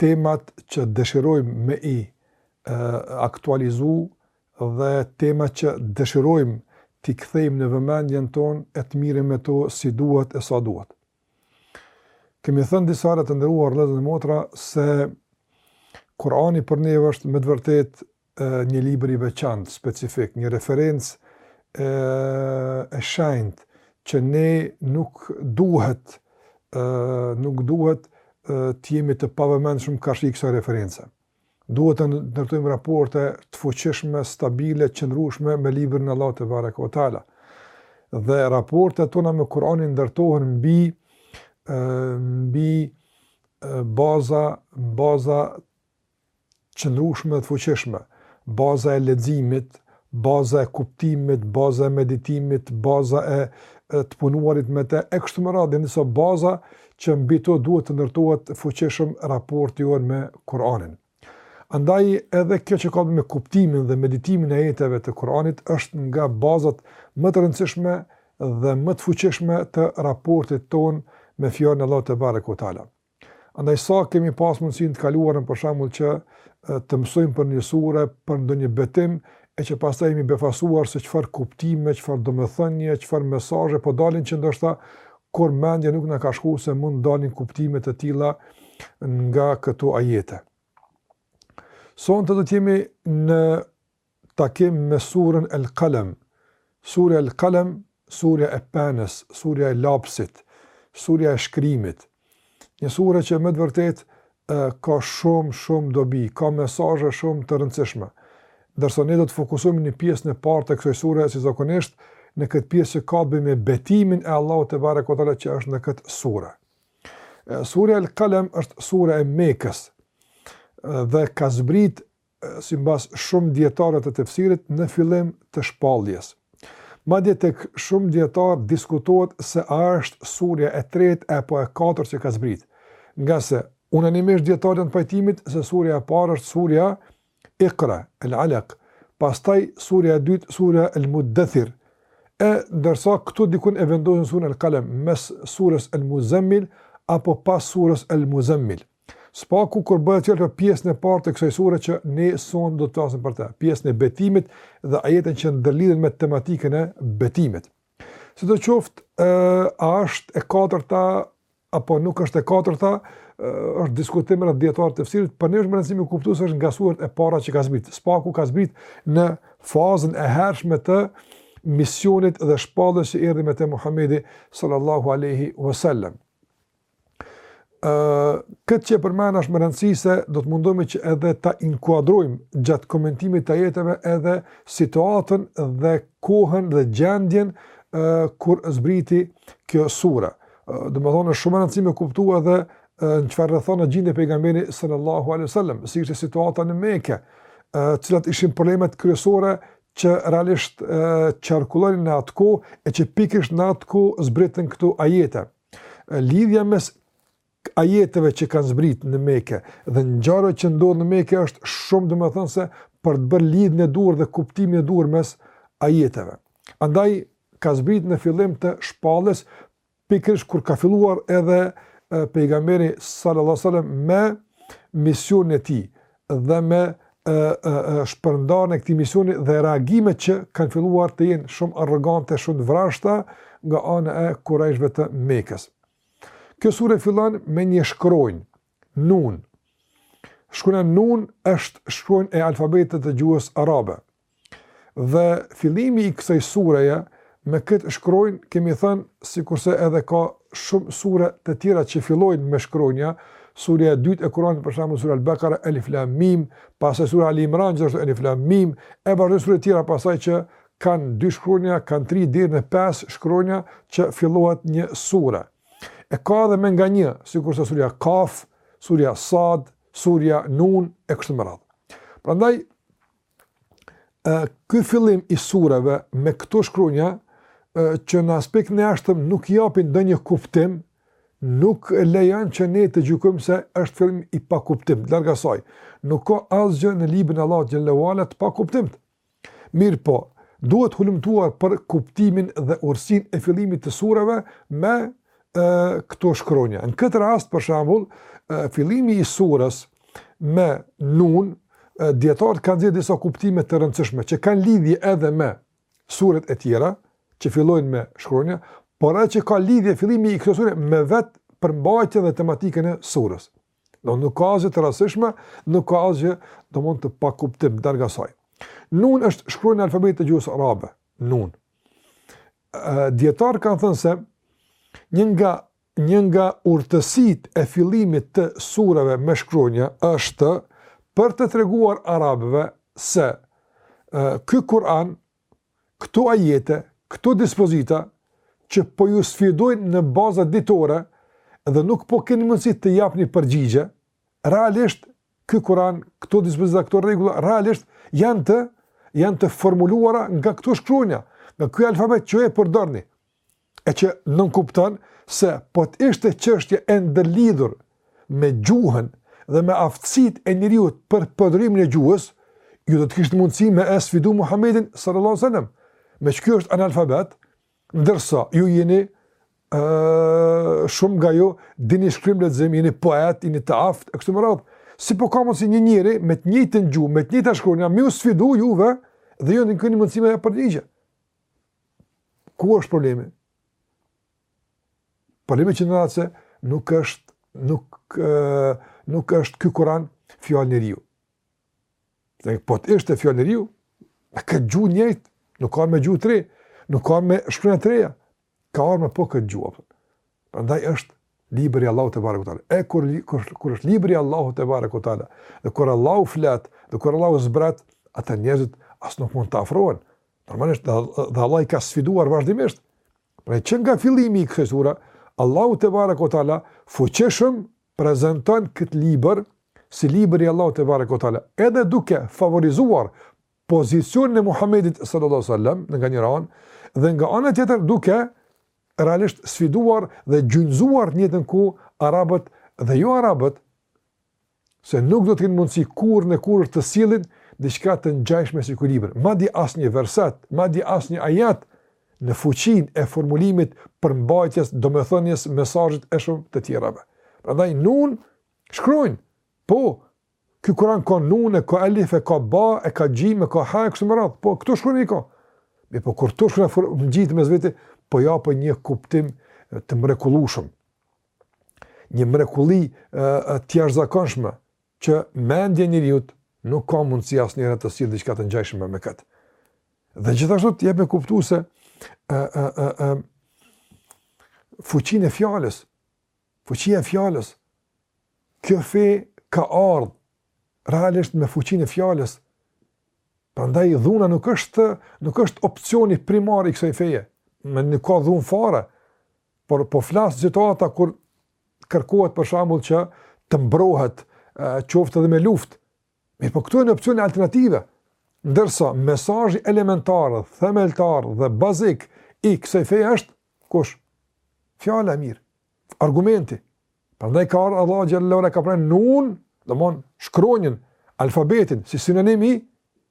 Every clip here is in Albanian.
temat që dëshirojmë me i aktualizu dhe temat që dëshirojmë t'i kthejmë në vëmendjen tonë e të mirremi me to si duhet e sa duhet. Kemi thënë disa herë të nderuar vëllezër e motra se Kurani për neve është me të vërtetë një libër i veçantë, specifik, një referencë e shenjtë që ne nuk duhet nuk duhet të jemi të pavëmendshëm karshi kësaj reference. Duhet të ndërtojmë raporte të fuqishme, stabile, të qëndrueshme me librin e Allahut tebareke ue teala. Dhe raportet tona me Kur'anin ndërtohen mbi mbi baza baza qëndrueshme dhe të fuqishme, baza e leximit, baza e kuptimit, baza e meditimit, baza e të punuarit me të, e kështu me radhë, janë disa baza që mbi to duhet të ndërtohet fuqishëm raporti ynë me Kur'anin. Andaj edhe kjo që ka me kuptimin dhe meditimin e ajeteve të Kur'anit është nga bazat më të rëndësishme dhe më të fuqishme të raportit tonë me fjalën e Allahut tebareke ue teala. Andaj sa kemi pas mundësi në të kaluarën për shembull që të mësojmë për një sure, për ndonjë betim e që pastaj jemi befasuar se çfarë kuptime, çfarë domethënie, çfarë mesazhe po dalin që ndoshta kurrë mendja nuk na ka shku se mund të dalin kuptime të tilla nga këto ajete. Sonte do të jemi në takim me surën El-Kalem, Surja El-Kalem, Surja e Penës, Surja e Lapsit, Surja e Shkrimit. Një sure që me të vërtetë ka shumë shumë dobi, ka mesazhe shumë të rëndësishme. Ndërsa ne do të fokusohemi në pjesën e parë të kësaj sure si zakonisht, në këtë pjesë që ka të bëjë me betimin e Allahut tebareke ue teala që është në këtë sure. Surja El-Kalem është sure e Mekës dhe ka zbrit sipas shumë dijetarëve të tefsirit në fillim të shpalljes. Madje tek shumë dijetarë diskutohet se a është surja e tretë apo e katërt që ka zbritë, ngase unanimisht dijetarët janë të pajtimit se surja e parë është surja Iqra, Al-Alaq, pastaj surja e dytë surja Al-Muddathir, e ndërsa këtu diku e vendosin surën Al-Qalam mes surës Al-Muzammil apo pas surës Al-Muzammil. Së paku kur bëhet fjalë për pjesën e parë të kësaj sure që ne sonte do të flasim për të, pjesën e betimit dhe ajetet që ndërlidhen me tematikën e betimit. Sido qoftë, a është e katërta, apo nuk është e katërta, është diskutim rreth dijetarëve të tefsirit, për ne është me rëndësi me kuptu se është nga suret e para që ka zbrit. Së paku ka zbrit në fazën e hershme të misionit dhe shpalljes që erdhi me te Muhamedi sallallahu alaihi wasallam. Ë këtë që e përmenda është me rëndësi se do të mundohemi që edhe ta inkuadrojmë gjatë komentimit të ajeteve edhe situatën dhe kohën dhe gjendjen ë kur zbriti kjo sure. Domethënë është shumë rëndësi me kuptuar edhe në çfarë rrethane gjendej pejgamberi sallallahu alaihi wasallam, si ishte situata në Mekë, ë cilat ishin problemet kryesore që realisht qarkullonin në atë kohë e që pikërisht në atë kohë zbritën këto ajete. Lidhja mes ajeteve që kanë zbrit në Mekë dhe ngjarjeve që ndodhin në Mekë është shumë domethënëse për të bërë lidhjen e duhur dhe kuptimin e duhur mes ajeteve. Andaj ka zbrit në fillim të shpalljes pikërisht kur ka filluar edhe pejgamberi sallallahu alajhi wasallam me misionin e tij, dhe me shpërndarjen e këtij misioni dhe reagimet që kanë filluar të jenë shumë arrogante, shumë të vrazhda nga ana e Kurejshëve të Mekës. Kjo sure fillon me një shkronjë, nun. Shkronja nun është shkronjë e alfabetit të gjuhës arabe. Dhe fillimi i kësaj sureje me këtë shkronjë kemi thënë sikurse edhe ka shumë sure të tjera që fillojnë me shkronja, surja e dytë e Kuranit për shembull sura Al-Baqara Alif Lam Mim, pastaj sura Ali Imran gjithashtu Alif Lam Mim, e vazhdojnë sure të tjera pastaj që kanë dy shkronja, kanë tri deri në pesë shkronja që fillohet një sure. E ka edhe me nga një, sikurse surja Kaf, surja Sad, surja Nun e kështu me radhë. Prandaj Ë ky fillim i sureve me këto shkronja që në aspektin e jashtëm nuk japin ndonjë kuptim, nuk lejon që ne të gjykojmë se është fillim i pakuptimtë, larg asaj, nuk ka asgjë në librin e Allahut xhele ve ala të pakuptimtë. Mirëpo, duhet hulumtuar për kuptimin dhe urtësinë e fillimit të sureve me e, këto shkronja. Në këtë rast, për shembull, fillimi i surës, me nun, dijetarët kanë nxjerrë disa kuptime të rëndësishme, që kanë lidhje edhe me suret e tjera, që fillojnë me shkronja, por edhe që ka lidhje fillimi i kësaj sure me vetë përmbajtjen dhe tematikën e surës. Domethënë nuk ka asgjë të rastishme, nuk ka asgjë domethënë të pakuptimtë, larg asaj. Nun është shkronjë e alfabetit të gjuhës arabe. Nun. Dijetarët kanë thënë se një nga Një nga urtësitë e fillimit të sureve me shkronja është për të treguar arabëve se ky Kur'an, këto ajete, këto dispozita që po ju sfidojnë në baza ditore dhe nuk po keni mundësi të japni përgjigje, realisht ky Kur'an, këto dispozita, këto rregulla realisht janë të janë të formuluara nga këto shkronja, nga ky alfabet që ju e përdorni. e që nënkupton se po të ishte çështje e ndërlidhur me gjuhën dhe me aftësitë e njeriut për përdorimin e gjuhës, ju do të kishit mundësi me e sfidu Muhammedin sallallahu alejhi ve sellem, meqë ky është analfabet, ndërsa ju jeni uh, shumë nga ju, dini shkrim dhe lexim, jeni poetë, jeni të aftë, e kështu me radhë, si pra ka mundësi një njeri me të njëjtën gjuhë, me të njëjtat shkronja, me ju sfidu juve dhe ju nuk keni mundësi me u përgjigj. Ku është problemi? Problemi qëndron se nuk është, nuk, nuk është ky Kuran fjalë njeriu. Dhe po të ishte fjalë njeriu, në këtë gjuhë njëjt, nuk ka ardh me gjuhë të re, nuk ka ardh me shkronja të reja, ka ardh me po këtë gjuhë. Prandaj është libër i Allahut tebareke ve teala. E kur kur është libër i Allahut tebareke ve teala, dhe kur Allahu flet, dhe kur Allahu zbret, atëherë njerëzit as nuk mund të afrohen. Normalisht dhe, dhe Allahu i ka sfiduar vazhdimisht. Pra që nga fillimi i kësaj sure, Allahu tebareke ve teala fuqishëm prezanton këtë libër si libër i Allahut tebareke ve teala, edhe duke favorizuar pozicionin e Muhamedit sallallahu alaihi wasallam nga njëra anë dhe nga ana tjetër duke realisht sfiduar dhe gjunjëzuar njëjtën kohë arabët dhe jo arabët se nuk do të kenë mundësi kurrën e kurrës të sjellin diçka të ngjashme si ky libër. Madje asnjë verset, madje asnjë ajet në fuqinë e formulimit, përmbajtjes, domethënies, mesazhit e shumë të tjerave. Prandaj nun shkronjë, po Ky Kur'an ka nun, e ka alif, e ka ba, e ka xhim, e ka ha, e kështu me radhë. Po, këto shkronja i ka. Mirëpo, kur këto shkronja ngjiten mes vete, po japin një kuptim të mrekullueshëm. Një mrekulli të jashtëzakonshme, që mendja e njeriut nuk ka mundësi asnjëherë të sjellë diçka të ngjashme me këtë. Dhe gjithashtu të jep me kuptu se e, e, e, e, fuqinë e fjalës, Fuqia e fjalës. Kjo fe ka ardhur realisht me fuqinë e fjalës. Prandaj dhuna nuk është nuk është opsioni primar i kësaj feje. Më në, nuk ka dhunë fare. Por po flas situata kur kërkohet për shembull që të mbrohet qoftë edhe me luftë, Mirëpo këto janë opsione alternative. Ndërsa mesazhi elementar, themelor dhe bazik i kësaj feje është kush? Fjala e mirë, argumenti. Prandaj ka ardhur Allahu xhelle ve ala ka thënë nun, domthon shkronjën, alfabetin si sinonim i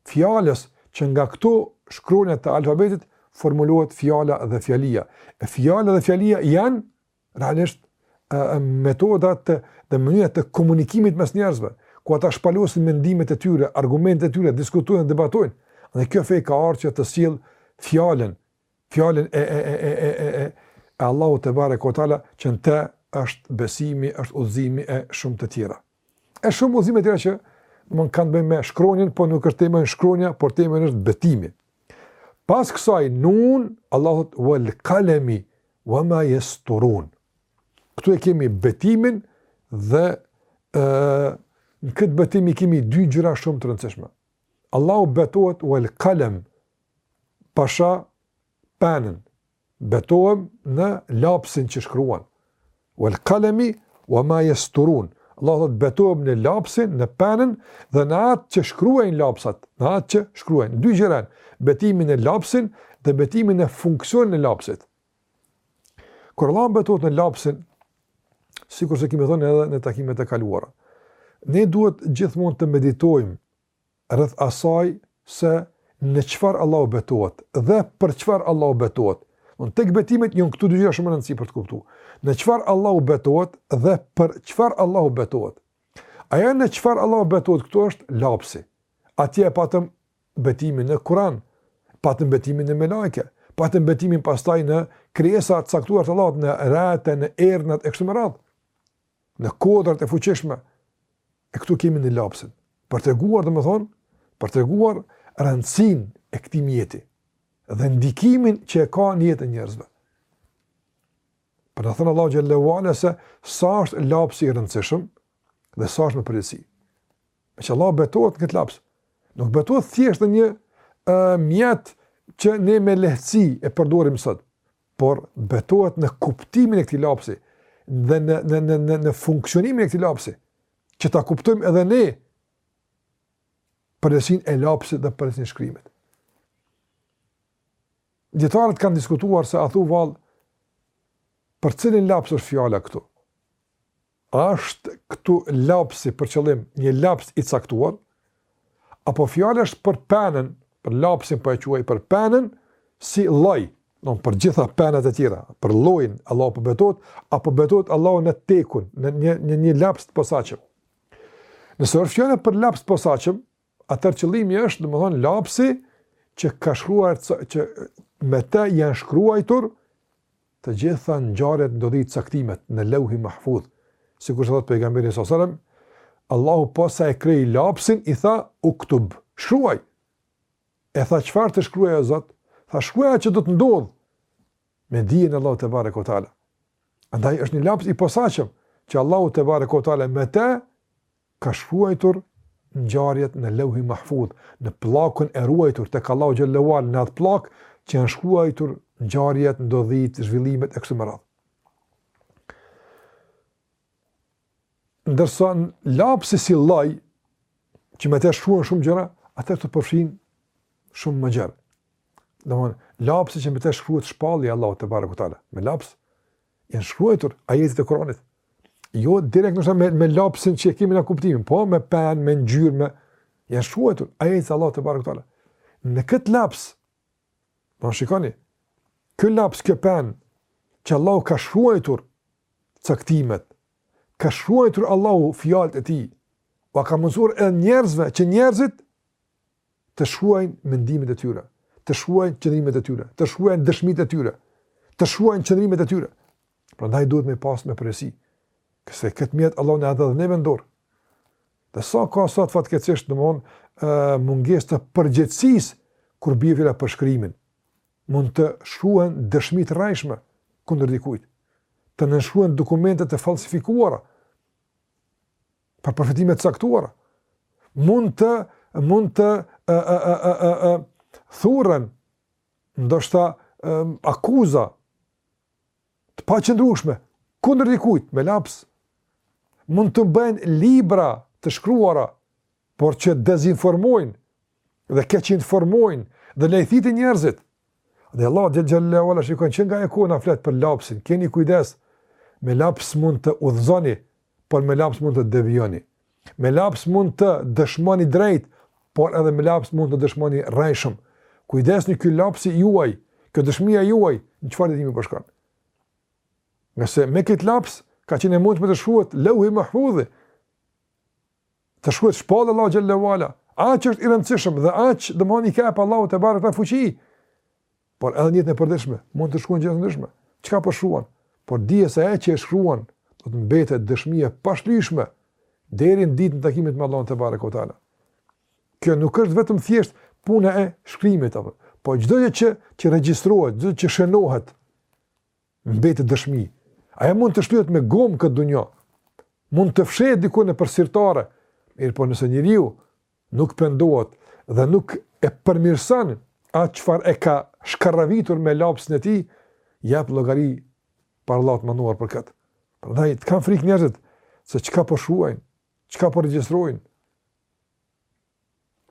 fjalës që nga këto shkronja të alfabetit formulohet fjala dhe fjalia. E fjala dhe fjalia janë Realisht, metoda dhe mënyra të komunikimit mes njerëzve, ku ata shpalosin mendimet e tyre, argumentet e tyre, diskutojnë, debatojnë. Dhe kjo fe ka ardhur që të sjellë fjalën, fjalën e, e, e, e, e, e, e Allahut tebareke ue teala, që në të është besimi, është udhëzimi e shumë të tjera. E shumë udhëzime të tjera që mund të kenë të bëjnë me shkronjën, po nuk është tema shkronja, por tema është betimi. Pas kësaj nun, Allahu thotë wal qalami wama yasturun. Këtu e kemi betimin dhe ë në këtë betim i kemi dy gjëra shumë të rëndësishme. Allahu betohet wal qalam pasha penën, Betohem në lapsin që shkruan. Wal qalami wa ma yasturun. Allah thotë betohem në lapsin, në penën dhe në atë që shkruajnë lapsat, në atë që shkruajnë. Dy gjëra, betimi në lapsin dhe betimi në funksionin e lapsit. Kur Allah betohet në lapsin, sikur se kemi thënë edhe në takimet e kaluara, ne duhet gjithmonë të meditojmë rreth asaj se në çfarë Allahu betohet dhe për çfarë Allahu betohet. Don tek betimet janë këtu dy gjëra shumë me rëndësi për të kuptuar. Në çfarë Allahu betohet dhe për çfarë Allahu betohet. Ajo në çfarë Allahu betohet këtu është lapsi. Atje patëm betimin në Kur'an, patëm betimin në melajke, patëm betimin pastaj në krijesa të caktuara të Allahut në retë, në erërat e kështu me radhë. në kodrat e fuqishme, e këtu kemi në lapsin, për të treguar, domethënë, për të treguar rëndësinë e këtij mjeti, dhe ndikimin që e ka në jetë të njerëzve. Për të na thënë Allah xhele ue ala se sa është lapsi i rëndësishëm, dhe sa është me përgjegjësi. Meqë Allah betohet në këtë laps, nuk betohet thjesht në një uh, mjet që ne me lehtësi e përdorim sot, por betohet në kuptimin e këtij lapsi dhe në në në në në funksionimin e këtij lapsi që ta kuptojmë edhe ne përgjegjësinë e lapsit dhe përgjegjësinë e shkrimit. Dijetarët kanë diskutuar se a thua vallë për cilin laps është fjala këtu. A është këtu lapsi për qëllim një laps i caktuar, apo fjala është për penën, për lapsin po e quaj për penën si lloj, do për të gjitha penat e tjera, për llojin Allahu po betohet, apo betohet Allahu në te këtu, në një një një laps të posaçëm. Nëse është fjala për laps të posaçëm, Atëher qëllimi është, domethënë lapsi që ka shkruajtur që me të janë shkruajtur të gjitha ngjarjet ndodhitë, caktimet në Leuhi Mahfudh. Sikurse thotë pejgamberi sallallahu alajhi wasallam, Allahu posa e krijoi lapsin i tha uktub, shkruaj. E tha çfarë të shkruaj o Zot? Tha shkruaj atë që do të ndodhë. Me dijen e Allahut tebareke ue teala. Andaj është një laps i posaçëm që Allahu tebareke ue teala me të ka shkruajtur ngjarjet në Leuhi Mahfudh, në pllakën e ruajtur tek Allahu xhel-le ue ala, në atë pllakë që janë shkruajtur ngjarjet, ndodhitë, zhvillimet e kështu me radhë. Ndërsa lapsi si lloj që me të shkruan shumë gjëra, atëherë përfshin shumë më gjërë. Domthon lapsi që me të shkruhet shpallja e Allahut tebareke ue teala. Me laps Janë shkruajtur ajetet e Kur'anit. Jo direkt ndoshta me, me lapsin që e kemi ne kuptimin, po me pen, me ngjyrë, me janë shkruajtur ajetet e Allahut tebareke ue teala. Në këtë laps, pra shikoni, kjo laps, kjo penë që Allahu ka shkruajtur caktimet, ka shkruajtur Allahu fjalët e tij, ua ka mundësuar edhe njerëzve që njerëzit të shkruajnë mendimet e tyre, të shkruajnë qëndrimet e tyre, të shkruajnë dëshmitë e tyre, të shkruajnë qëndrimet e tyre. Prandaj duhet me pas me përgjegjësi, se këtë mjet Allahu na e dha edhe neve në dorë. Dhe sa ka sot fatkeqësisht domethënë mungesë të përgjegjësisë kur bie fjala për shkrimin. Mund të shkruhen dëshmi të rrejshme kundër dikujt. Të nënshkruhen dokumente të falsifikuara. për përfitime të caktuara. Mund të mund të ë ë ë ë ë ë thurren ndoshta akuza të paqëndrueshme kundër dikujt me laps mund të bëhen libra të shkruara por që dezinformojnë Dhe keqinformojnë dhe lajthitin njerëzit. Dhe Allahu xhel-le ue ala shiko që nga ajo kohë na flet për lapsin, keni kujdes, me laps mund të udhëzoni, por me laps mund të devijoni. Me laps mund të dëshmoni drejt, por edhe me laps mund të dëshmoni rrejshëm. Kujdes, kjo lapsi juaj, kjo dëshmia juaj, në çfarë drejtimi po shkon. Nëse me këtë laps, ka qenë e mundur me të shkruhet Leuhi Mahfudh. Të shkruhet shpallja e Allahut xhel-le ue ala, aq është i rëndësishëm dhe aq domethënë i jep Allahu tebareke ue teala fuqi. Por edhe në jetën e përditshme, mund të shkruan gjëra të ndryshme. Çka po shkruan? Por dije se ajo që e shkruan do të mbetet dëshmi e pashlyeshme deri në ditën e takimit me Allahun tebareke ue teala. Kjo nuk është vetëm thjesht puna e shkrimit apo, po çdo gjë që që regjistrohet, çdo gjë që shënohet, Mbetet dëshmi. Ajo mund të shlyhet me gomë në këtë dunja, mund të fshehet diku në sirtare, mirëpo nëse njeriu nuk pendohet dhe nuk e përmirëson atë çfarë e ka shkarravitur me lapsin e tij, jep llogari para Allahut të madhëruar për këtë. Prandaj, të kenë frikë njerëzit, se çka po shkruajnë, çka po regjistrojnë,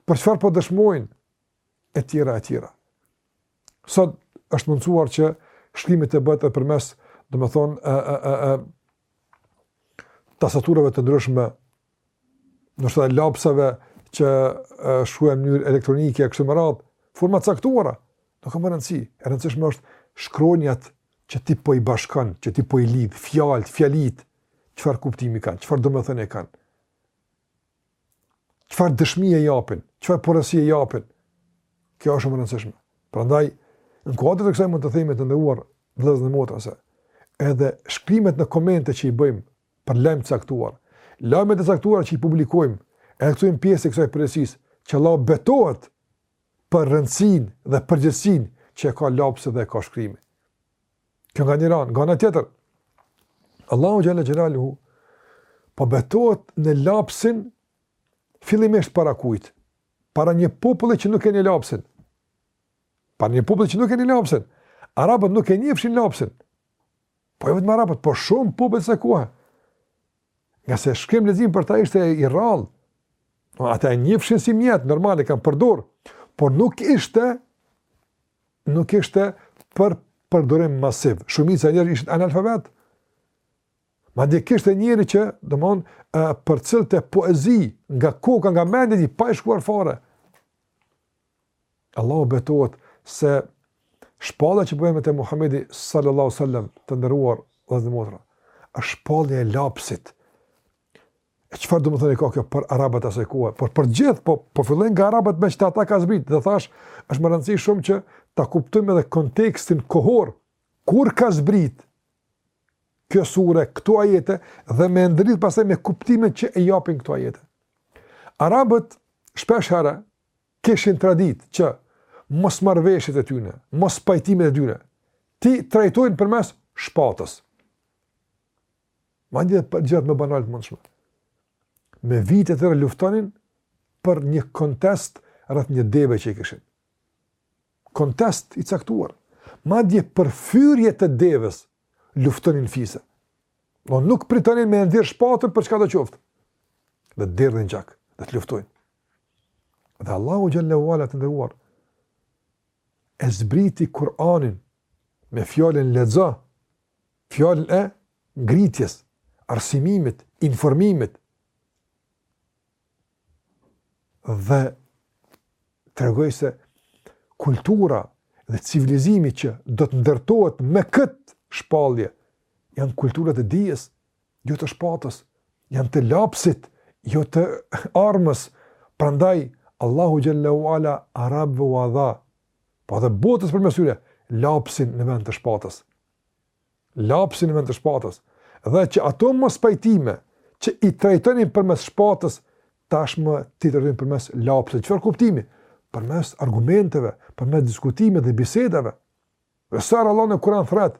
për çfarë po dëshmojnë, etj etj. Sot është mundësuar që shkrimi të bëhet edhe përmes, domethënë, ë ë ë ë tastaturave të ndryshme, ndoshta lapsave që shkruajnë në mënyrë elektronike kështu me radhë, forma të caktuara. Nuk ka më rëndësi. E rëndësishme është shkronjat që ti po i bashkon, që ti po i lidh fjalët, fjalitë, çfarë kuptimi kanë, çfarë domethënie kanë. Çfarë dëshmie japin, çfarë porosie japin, kjo është shumë e rëndësishme. Prandaj, në kuadër të kësaj mund të themi të nderuar vëllezër e motra se, edhe shkrimet në komente që i bëjmë për lajme të caktuara, lajmet e caktuara që i publikojmë, e këtujmë pjesë e kësaj porosisë, që Allahu betohet për rëndësinë dhe përgjegjësinë që e ka lapsi dhe e ka shkrimi. Kjo nga njëra anë, nga ana tjetër. Allahu xhel-le xhelaluhu, po betohet në lapsin fillimisht para kujt, para një populli që nuk e njeh lapsin. Para një populli që nuk e njeh lapsin. Arabët nuk e njifshin lapsin. Po jo vetëm arabët, po shumë popuj të asaj kohe. Ngase shkrim-leximi për ta ishte i rrallë. Ata e njifshin si mjet, normal e kanë përdorur, por nuk ishte nuk ishte për përdorim masiv. Shumica e njerëzve ishin analfabetë. Madje kishte njeri që, domthon, përcillte poezi nga koka, nga mendja pa i shkruar fare. Allahu betohet se shpallja që po e merr Muhamedi sallallahu alaihi wasallam të nderuar vëllezër dhe motra, është shpallja e lapsit. E çfarë do të thotë kjo për arabët e asaj kohe, por për të gjithë, po po fillojmë nga arabët meqë te ata ka zbrit, dhe thashë, është me rëndësi shumë që ta kuptojmë edhe kontekstin kohor, kur ka zbrit kjo sure, këto ajete, dhe me e ndërlidh pastaj me kuptimet që i japin këto ajete. Arabët, shpesh herë, kishin traditë që mosmarrëveshjet e tyne, mospajtimet e tyne, t'i trajtojnë përmes shpatës. Madje edhe gjërat më banale të mundshme. Me vite të tëre luftonin për një kontest rreth një deve që i kishin. Kontest i caktuar. Madje për fyrje të devës luftonin fise. No, nuk pritonin me nxjerrë shpatën për çkado qoftë. Dhe të derdhin gjak, dhe të luftojnë. Dhe Allahu Xhel-le ue ala të dërguar. E zbriti Kur'anin me fjalën lexo fjalën e ngritjes, arsimimit, informimit, dhe tregoi se kultura dhe civilizimi që do të ndërtohet me këtë shpallje, janë kulturat e dijes, jo të shpatës, janë të lapsit, jo të armës, prandaj, Allahu Xhel-le ue ala, arabëve ua dha, po edhe botës përmes tyre, lapsin në vend të shpatës. Lapsin në vend të shpatës. Dhe që ato mospajtime që i trajtonin përmes shpatës, tashmë t'i trajtojnë përmes lapsit. Çfarë kuptimi? Përmes argumenteve, përmes diskutimeve dhe bisedave. Dhe sa herë Allahu në Kur'an thërret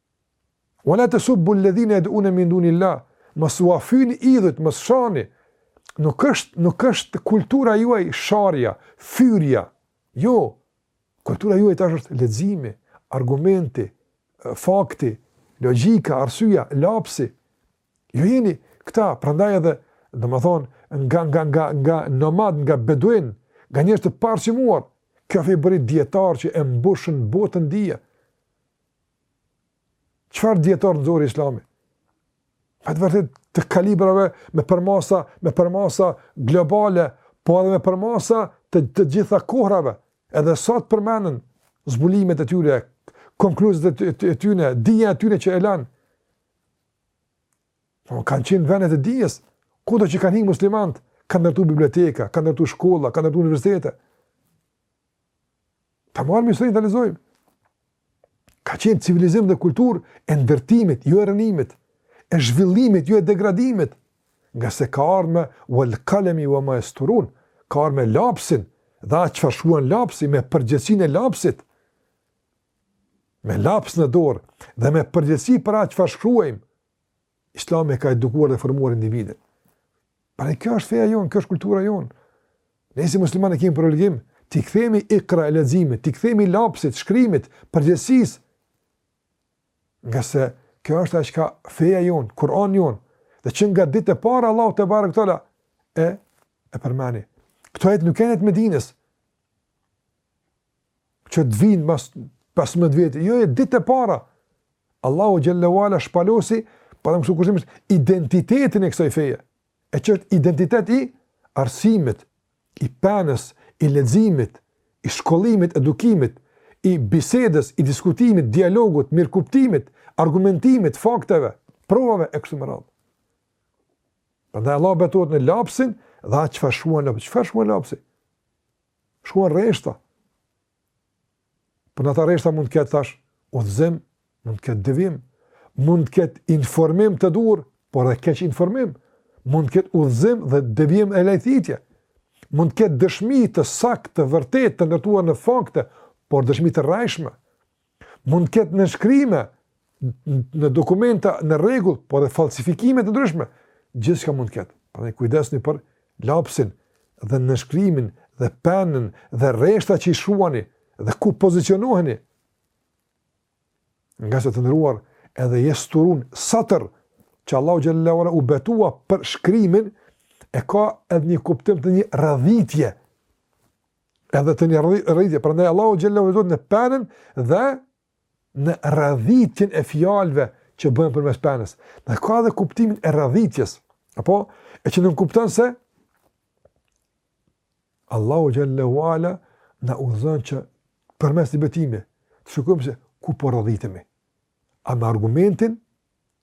Wala tasubbu alladhina yad'una min dunillah, mos ua fyeni idhujt, mos shani. Nuk është, nuk është kultura juaj sharja, fyrja. Jo. Kultura juaj tash është leximi, argumenti, fakti, logjika, arsyeja, lapsi. Ju jeni këta, prandaj edhe, domethënë, nga nga nga nga nomadë, nga beduinë, nga njerëz të paarsimuar, kjo fe bëri dijetarë që e mbushën botën dije. Çfarë dijetarë nxori Islami? Me të vërtet të kalibrave me përmasa, me përmasa globale, po edhe me përmasa të të gjitha kohrave. Edhe sot përmenden zbulimet e tyre, konkluzet e tyre, dija e tyre që e lanë. Po kanë qenë vendet e dijes, kudo që kanë hi muslimanët, kanë ndërtu biblioteka, kanë ndërtu shkolla, kanë ndërtu universitete. Ta marrim historinë ta lexojmë. Ka qenë civilizim dhe kulturë e ndërtimit, jo e rrënimit, e zhvillimit, jo e degradimit, ngase ka ardhë me wal kalemi wa ma esturun, ka ardhë me lapsin, dhe atë çfarë shkruan lapsi, me përgjegjësinë e lapsit, me laps në dorë, dhe me përgjegjësi për atë çfarë shkruajmë, Islami ka edukuar dhe formuar individin. Pra kjo është feja jonë, kjo është kultura jonë. Ne si muslimanë kemi për obligim t'i kthehemi ikra-së, leximit, t'i kthehemi lapsit, shkrimit, përgjegjësisë. Ngase kjo është ajo çka feja jonë, Kur'ani ynë, dhe që nga ditët e para Allahu tebareke ue teala e e përmendi. Këto ajete nuk janë të Medinës. që të vinë pas 15 vjet, jo e ditë e para, Allahu xhelle ue ala shpalosi, pa dhe mësu kushtim është identitetin e kësaj feje, e që është identitet i arsimit, i penës, i leximit, i shkollimit, edukimit, i bisedës, i diskutimit, dialogut, mirëkuptimit, argumentimit, fakteve, provave e kështu me radhë. Prandaj Allah betohet në lapsin dhe atë çfarë shkruan lapsi. Çfarë shkruan lapsi? Shkruan rreshta. Por në ata rreshta mund të ketë tash udhëzim, mund të ketë devijim, mund të ketë informim të duhur, por dhe keqinformim, mund të ketë udhëzim dhe devijim e lajthitje, mund të ketë dëshmi të saktë, të vërtetë, të ndërtuar në fakte, por dëshmi të rrejshme, Mund të ketë nënshkrime në dokumenta në rregull, por dhe falsifikime të ndryshme. Gjithçka mund të ketë. Prandaj kujdesni për lapsin dhe nënshkrimin dhe penën dhe rreshtat që i shkruani dhe ku pozicionoheni. Ngase të nderuar edhe jesturun satër që Allahu xhelle ue ala u betua për shkrimin e ka edhe një kuptim të një radhitje Edhe të një radhitje, prandaj Allahu xhelle betohet në penën dhe në radhitjen e fjalëve që bëhen përmes penës. E ka edhe kuptimin e radhitjes, apo e që nënkupton se Allahu xhelle ue ala na udhëzon që përmes këtij betimi të shikojmë se ku po radhitemi. A me argumentin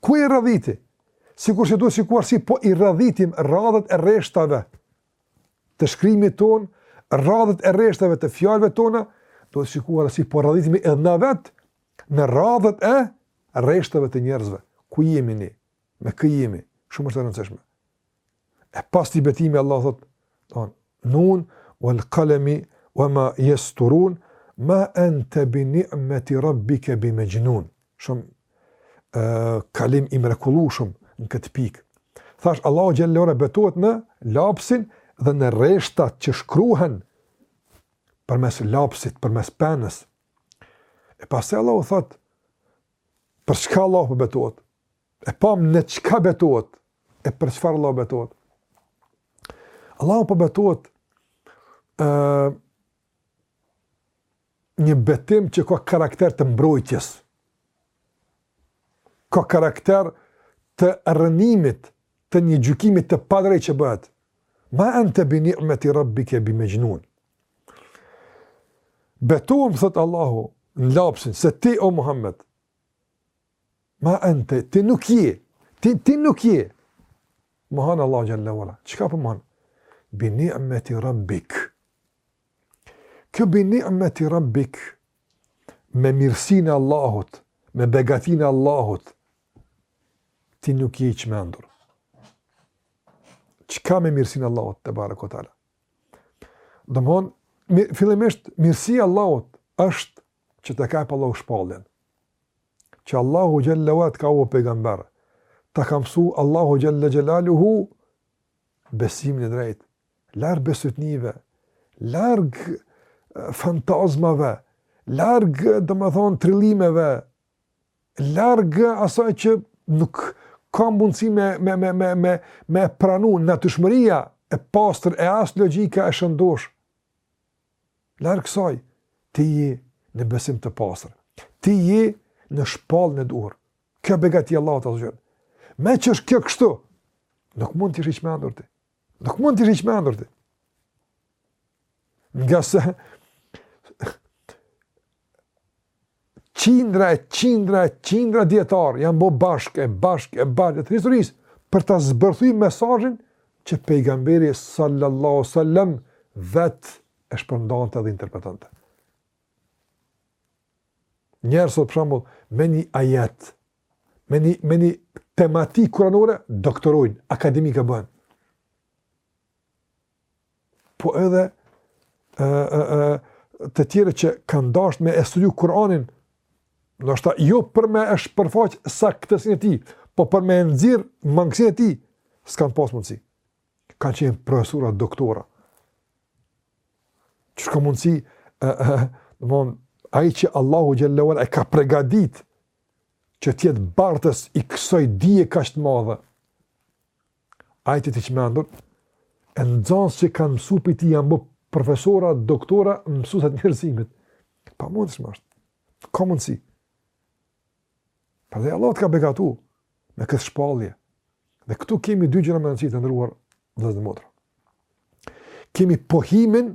Ku i radhiti? Sikur që duhet shikuar si po i radhitim radhët e rreshtave të shkrimit tonë, radhët e rreshtave të fjalëve tona, duhet shikuar si po radhitemi edhe na vet në radhët e rreshtave të njerëzve. Ku jemi ne? Me kë jemi? Shumë është e rëndësishme. E pas këtij betimi Allah thot, thon, nun wal qalami wama yasturun ma anta bi ni'mati rabbika bi majnun. Shum ë kalim i mrekullueshëm në këtë pikë. Thash Allahu xhelle ue ala betohet në lapsin dhe në rreshtat që shkruhen përmes lapsit, përmes penës. E pastaj Allahu thot, Për çka Allahu po betohet? E pamë në çka betohet? E për çfarë Allahu betohet? Allahu po betohet ë një betim që ka karakter të mbrojtjes. Ka karakter të rënimit të një gjykimit të padrejtë që bëhet. Ma ente bi ni'meti rabbike bi mexhnun. Betohem, thotë Allahu, në lapsin, se ti, o Muhammed, ma ente, ti nuk je, ti, ti nuk je, mohon Allahu Xhelle ve ala, çka po mohon? Bi ni'meti rabbik. Kjo bi ni'meti rabbik, me mirësinë e Allahut, me begatinë e Allahut, ti nuk je i çmendur. Çka me mirësinë e Allahut, tebareke ve teala? Domethënë, fillimisht, mirësia e Allahut është që të ka pru Allahu shpalljen. Që Allahu xhelle ve ala të ka bo pejgamber. Ta ka mësu Allahu xhelle xhelaluhu besimin e drejtë. Larg bestytnive, larg fantazmave, larg, domethënë, trillimeve, larg asaj që nuk ka mundësi me me me me me me pranu natyrshmëria e pastër e as logjika e shëndoshë. Larg kësaj, ti je në besim të pastër. Ti je në shpalljen e duhur. Kjo begati e Allahut asht. Meqë është kjo kështu, nuk mund të jesh i çmendur ti. Nuk mund të jesh i çmendur ti. Ngase qindra e qindra e qindra dijetarë janë bo bashkë e bashkë e bashkë gjatë historisë për ta zbërthy mesazhin që pejgamberi sallallahu alejhi ve selem vetë e shpërndante dhe interpretante. Njerëz sot për shembull me një ajet me një, me një tematikë kuranore, doktorojnë, akademikë bëhen. Po edhe e, e, e, të tjerët që kanë dasht me e studiu kuranin, ndoshta jo për me e shpërfaq saktësinë e tij, po për me e nxjerr mangësinë e tij, s'kanë pas mundësi. Kanë qenë profesora, doktora. Qysh ka mundësi, e, e, e, ai që Allahu Xhelle ve ala e ka pregatit që të jetë bartës i kësaj dije kaq të madhe. Ai të jetë i çmendur, e nxënësit që kanë mësu prej tij janë bo profesora, doktora, mësues të njerëzimit. E pamundshme asht. S'ka mundësi. Prandaj Allah të ka begatu me këtë shpallje. Dhe këtu kemi dy gjëra me rëndësi të nderuar vëllezër dhe motra. Kemi pohimin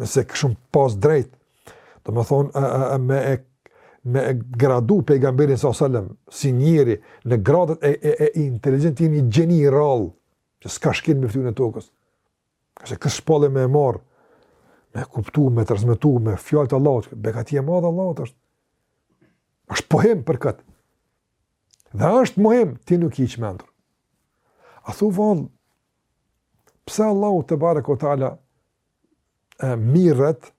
Nëse kishim pas drejtë, domethënë, me e, me e gradu pejgamberin alejhi selam, si njeri, në gradat e, e, e inteligjent, një gjeni i rrallë, që s'ka shkel mbi fytyrën e tokës. Se këtë shpallje me e marrë, me kuptu, me transmitu, me fjalët e Allahut, begati e madhe e Allahut është. është pohim për këtë. Dhe është mohim, ti nuk je i çmendur. A thu vallë, Pse Allahu tebareke ue teala merret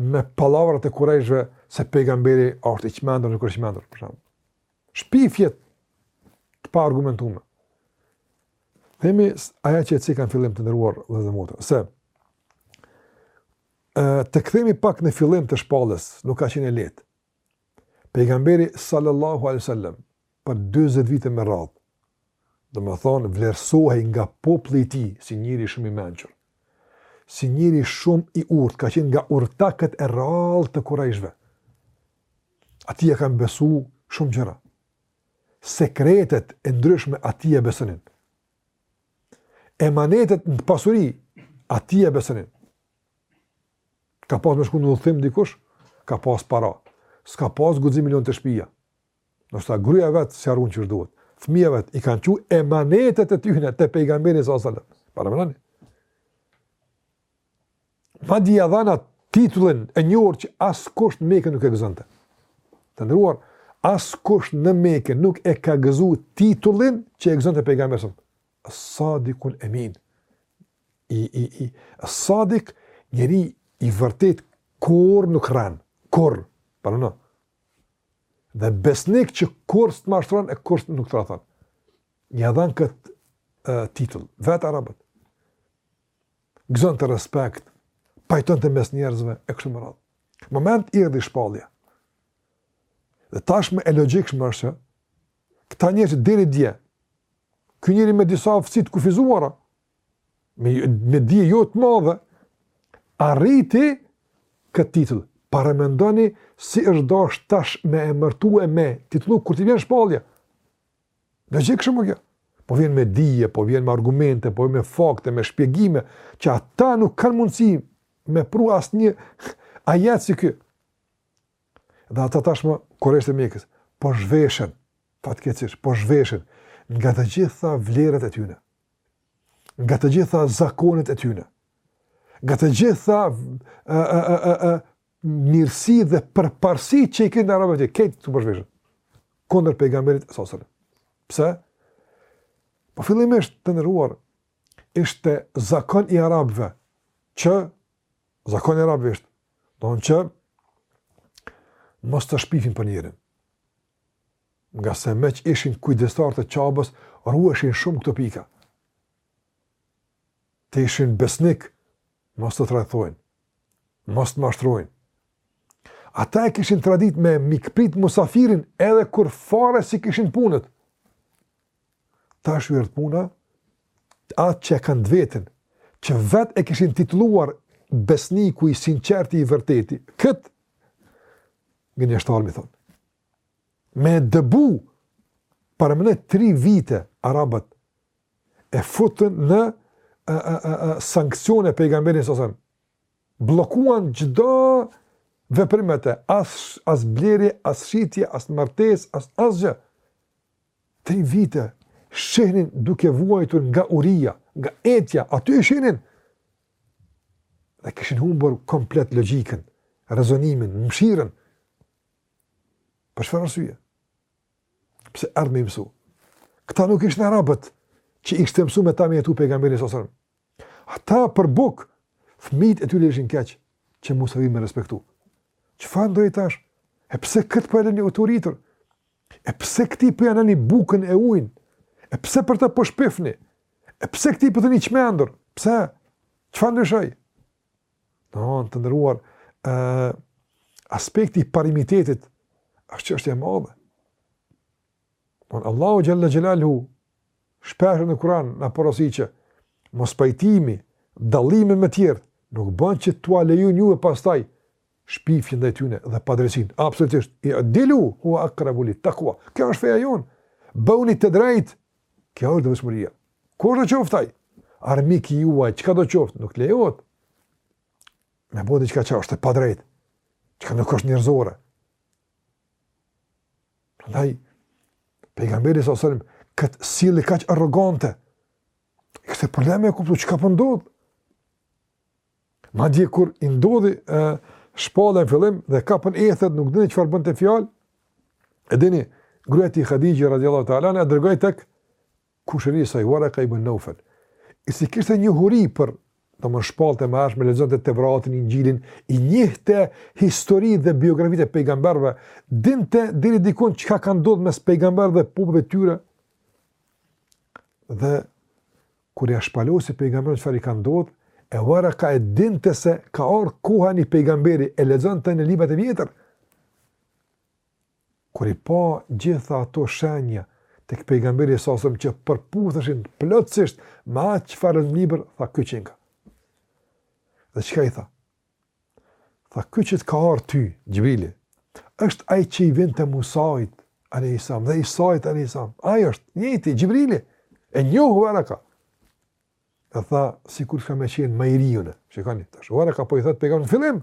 me pallavrat e kurejshve se pejgamberi është i çmendur, nuk është i çmendur, për shembull. Shpifje të paargumentume. Themi ajo që e cekëm në fillim, të nderuar vëllezër dhe motra, se, të kthehemi pak në fillim të shpalljes, nuk ka qenë e lehtë, Pejgamberi sallallahu alaihi wasallam për 40 vite me radhë, domethënë vlerësohej nga populli i tij si njëri shumë i mençur, si njëri shumë i urtë, ka qenë nga urtakët e rrallë të kurejshve. Atij ia kanë besu shumë gjëra. Sekretet e ndryshme atij ia besonin. Emanetet në pasuri, atij ia besonin. Ka pas me shku në udhëtim dikush? Ka pas para. S'ka pas guxim me i lënë te shpia. Ndoshta gruja e vet s'ia run qysh duhet. Fëmija e vet, i kanë çu emanetet e tyne te pejgamberi salallahu alesallam. Paramendoni. Madje ia dhanë titullin e njohur që askush në Mekë nuk e gëzonte. Të nderuar, askush në Mekë nuk e ka gëzu titullin që e gëzonte pejgamberi së Sadikun Emin. I, i, i, Sadik, njeri i vërtetë, kurrë nuk rren, kurrë, paramendo, dhe besnik që kurrë s'të mashtron e kurrë nuk tradhton. Ia dhanë këtë e, titull, vetë arabët. Gëzonte respekt, pajtonte mes njerëzve, e kështu me radhë. Moment i erdhi shpallja. Dhe tashmë e logjikshme është që, Këta njerëz që deri dje, ky njeri me disa aftësi të kufizuara, me, me dije jo të madhe, arriti këtë titull. Paramendoni si është dash tash me emërtu e me titullu kur t'i vjen shpallja. Dhe gjithashtu me këtë. Po vjen me dije, po vjen me argumente, po vjen me fakte, me shpjegime, që ata nuk kanë mundësi me pru asnjë ajet si ky. Dhe ata tashmë kurejshët e Mekës po zhveshen, fatkeqësisht po zhveshen nga të gjitha vlerat e tyre. Nga të gjitha zakonet e tyre. Nga të gjitha ë ë ë ë ë mirësi dhe përparësi që i kanë arabët, këta po zhveshen. Kundër pejgamberit salallahu alesallam. Pse? Po fillimisht të nderuar, ishte zakon i arabëve që Zakon i arabëve ishte, domethënë që mos të shpifin për njeriun. Ngase meqë ishin kujdestarë të Qabes, rueshin shumë këto pika. Të ishin besnikë, mos të tradhtojnë, mos të mashtrojnë. Ata e kishin traditë me mikprit musafirin edhe kur fare s'i kishin punët. Tash qysh është puna, atë që e kanë të vetin, që vetë e kishin titulluar besniku i sinqerti i vërteti. Këtë gënjeshtar me i thënë. Me dëbu, paramendo tri vite, arabët, e futën në a, a, a, a, sankcione pejgamberin a.s. Bllokuan çdo veprim me të, as, as blerje, as shitje, as martesë, as asgjë. Tri vite e shihnin duke vuajtur nga uria, nga etja, aty e shihnin. Dhe kishin humbur komplet logjikën, rezonimin, mëshirën. Për çfarë arsye? Pse erdh me i mësu? Këta nuk ishin arabët që ishte mësu me ta me jetu pejgamberi a.s.. Ata për bukë fëmijët e tyre i lejshin keq, që musafirin me respektu. Çfarë ndodhi tash? E pse këtë po e leni të uritur? E pse këtij po ia ndalni bukën e ujin? E pse për të po shpifni? E pse këtij po i thoni i çmendur? Pse? Çfarë ndryshoi? Domethënë, të nderuar, uh, aspekti i parimitetit është çështja e madhe. Por Allahu xhel-le xhelaluhu, shpeshherë në Kuran, na porosit që mospajtimi, dallimi me tjerët, nuk bën që t'ua lejon juve pastaj shpifjen ndaj tyne dhe padrejtësinë, absolutisht, i'dilu huwa akrabu lit-takwa, kjo është feja jonë, bëhuni të drejtë, kjo është devotshmëria, kushdo qoftë ai, armiku juaj, çkado qoftë, nuk lejohet me bo diçka që është e padrejtë, çka nuk është njerëzore, Prandaj pejgamberi a.s. këtë sjellje kaq arrogante. Kishte problem me e kuptu çka po ndodh. Madje kur i ndodhi e, shpallja në fillim dhe e kapën ethet nuk dinte për çfarë bëhet fjalë. E dini, gruaja e tij Khadija radhiyallahu ta'ala anha e dërgoi tek Kushëriri i saj, Waraka ibn Nawfal, i cili kishte njohuri për, domthonë shpalljet e mëhershme, lexonte Tevratin, Injilin, i njihte historitë dhe biografitë e pejgamberëve, dinte deri dikun çka ka ndodhur mes pejgamberëve dhe popujve të tyre. Dhe kur ia shpalosi pejgamberi çfarë i ka ndodhur, e Waraka e dinte se ka ardh koha e një pejgamberi, e lexonte në librat e vjetër. Kur i pa të gjitha ato shenja tek pejgamberi a.s. që përputheshin plotësisht me atë çfarë në libër, tha ky qenka. Dhe çka i tha? Tha ky që të ka ardhur ty, Xhibrili, është ai që i vinte Musait alayhis salam dhe Isait alayhis salam. Ai është i njëjti Xhibrili e njohu Waraka. E tha sikur kisha me qenë ma i ri unë. Shikoni tash, Waraka po i thotë pejgamberit në fillim.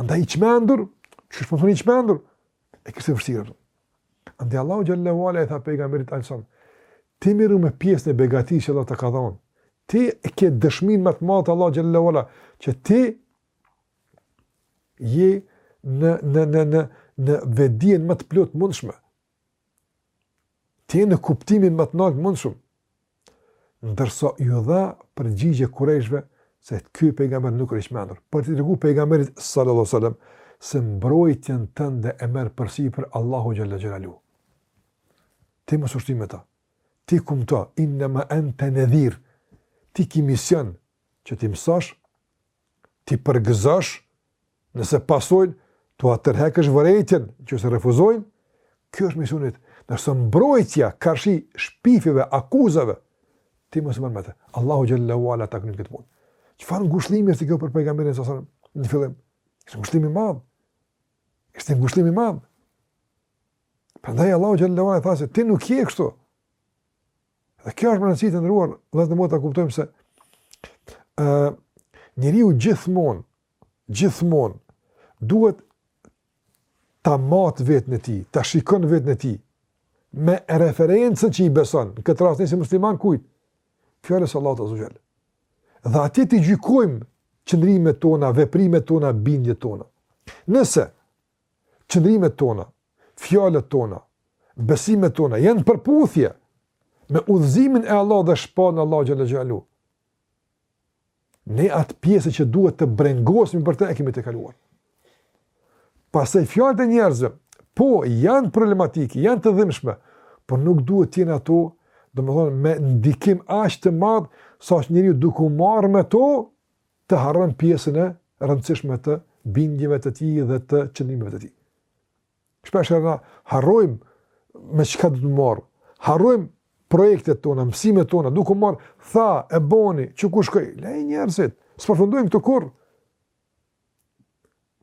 Andaj i qmendur, që është me thonë i qmendur, e kishte të vështirë. Andaj Allahu xhalla wa ala i tha pejgamberit alejhi selam, ti merru me pjesën e begatisë që Allah të ka dhonë, ti e ke dëshminë më të madhe të Allahut xhalla wa ala, që ti je në, në, në, në, në vetëdijen më të plotë të mundshme, Ti je në kuptimin më të naltë të mundshëm. Ndërsa ju dha përgjigje kurejshve se ky pejgamber nuk është i çmendur. Për t'i treguar pejgamberit sallallahu alajhi wasallam se mbrojtjen tënde e merr përsipër Allahu xhalla xhelalu. Ti mos u shti me ta. Ti kumto, innama anta nadhir. Ti ke mision që ti mësosh t'i përgëzosh nëse pasojnë, t'ua tërheqësh vërejtjen nëse refuzojnë, kjo është misioni yt, ndërsa mbrojtja karshi shpifjeve, akuzave, ti mos u merr me të. Allahu xhalla wa ala ta kryen këtë punë. Çfarë ngushëllimi është kjo për pejgamberin alejhi selam? Në fillim, është ngushëllim i madh. Ishte ngushëllim i madh. Prandaj Allahu xhalla wa ala i tha se ti nuk je kështu. Dhe kjo është me rëndësi të nderuar, vëllezër e motra, ta kuptojmë se uh, njeriu gjithmonë, gjithmonë, duhet ta matë veten e tij, ta shikon veten e tij, me referencën që i beson, në këtë rast ne si musliman kujtë, fjalës së Allahut azze we xhel. Dhe aty t'i gjykojmë qëndrimet tona, veprimet tona, bindjet tona. Nëse, Qëndrimet tona, fjalët tona, besimet tona janë në përputhje me udhëzimin e Allahut dhe shpalljen e Allahut xhalla xhelalu. Ne atë pjesë që duhet të brengosim për të e kemi të kaluar. Pastaj fjalët e njerëzve, po janë problematike, janë të dhimbshme, por nuk duhet të jenë ato, domethënë me ndikim aq të madh sa që njeriu duke u marrë me to të harron pjesën e rëndësishme të bindjeve të tij dhe të qëndrimeve të tij. Shpesh herë ne harrojmë me çka duhet u marr. Harrojmë projektet tona, mësimet tona, duke u marr tha e boni, çu ku shkoi. Le njerëzit, s'përfundojnë këto kurr.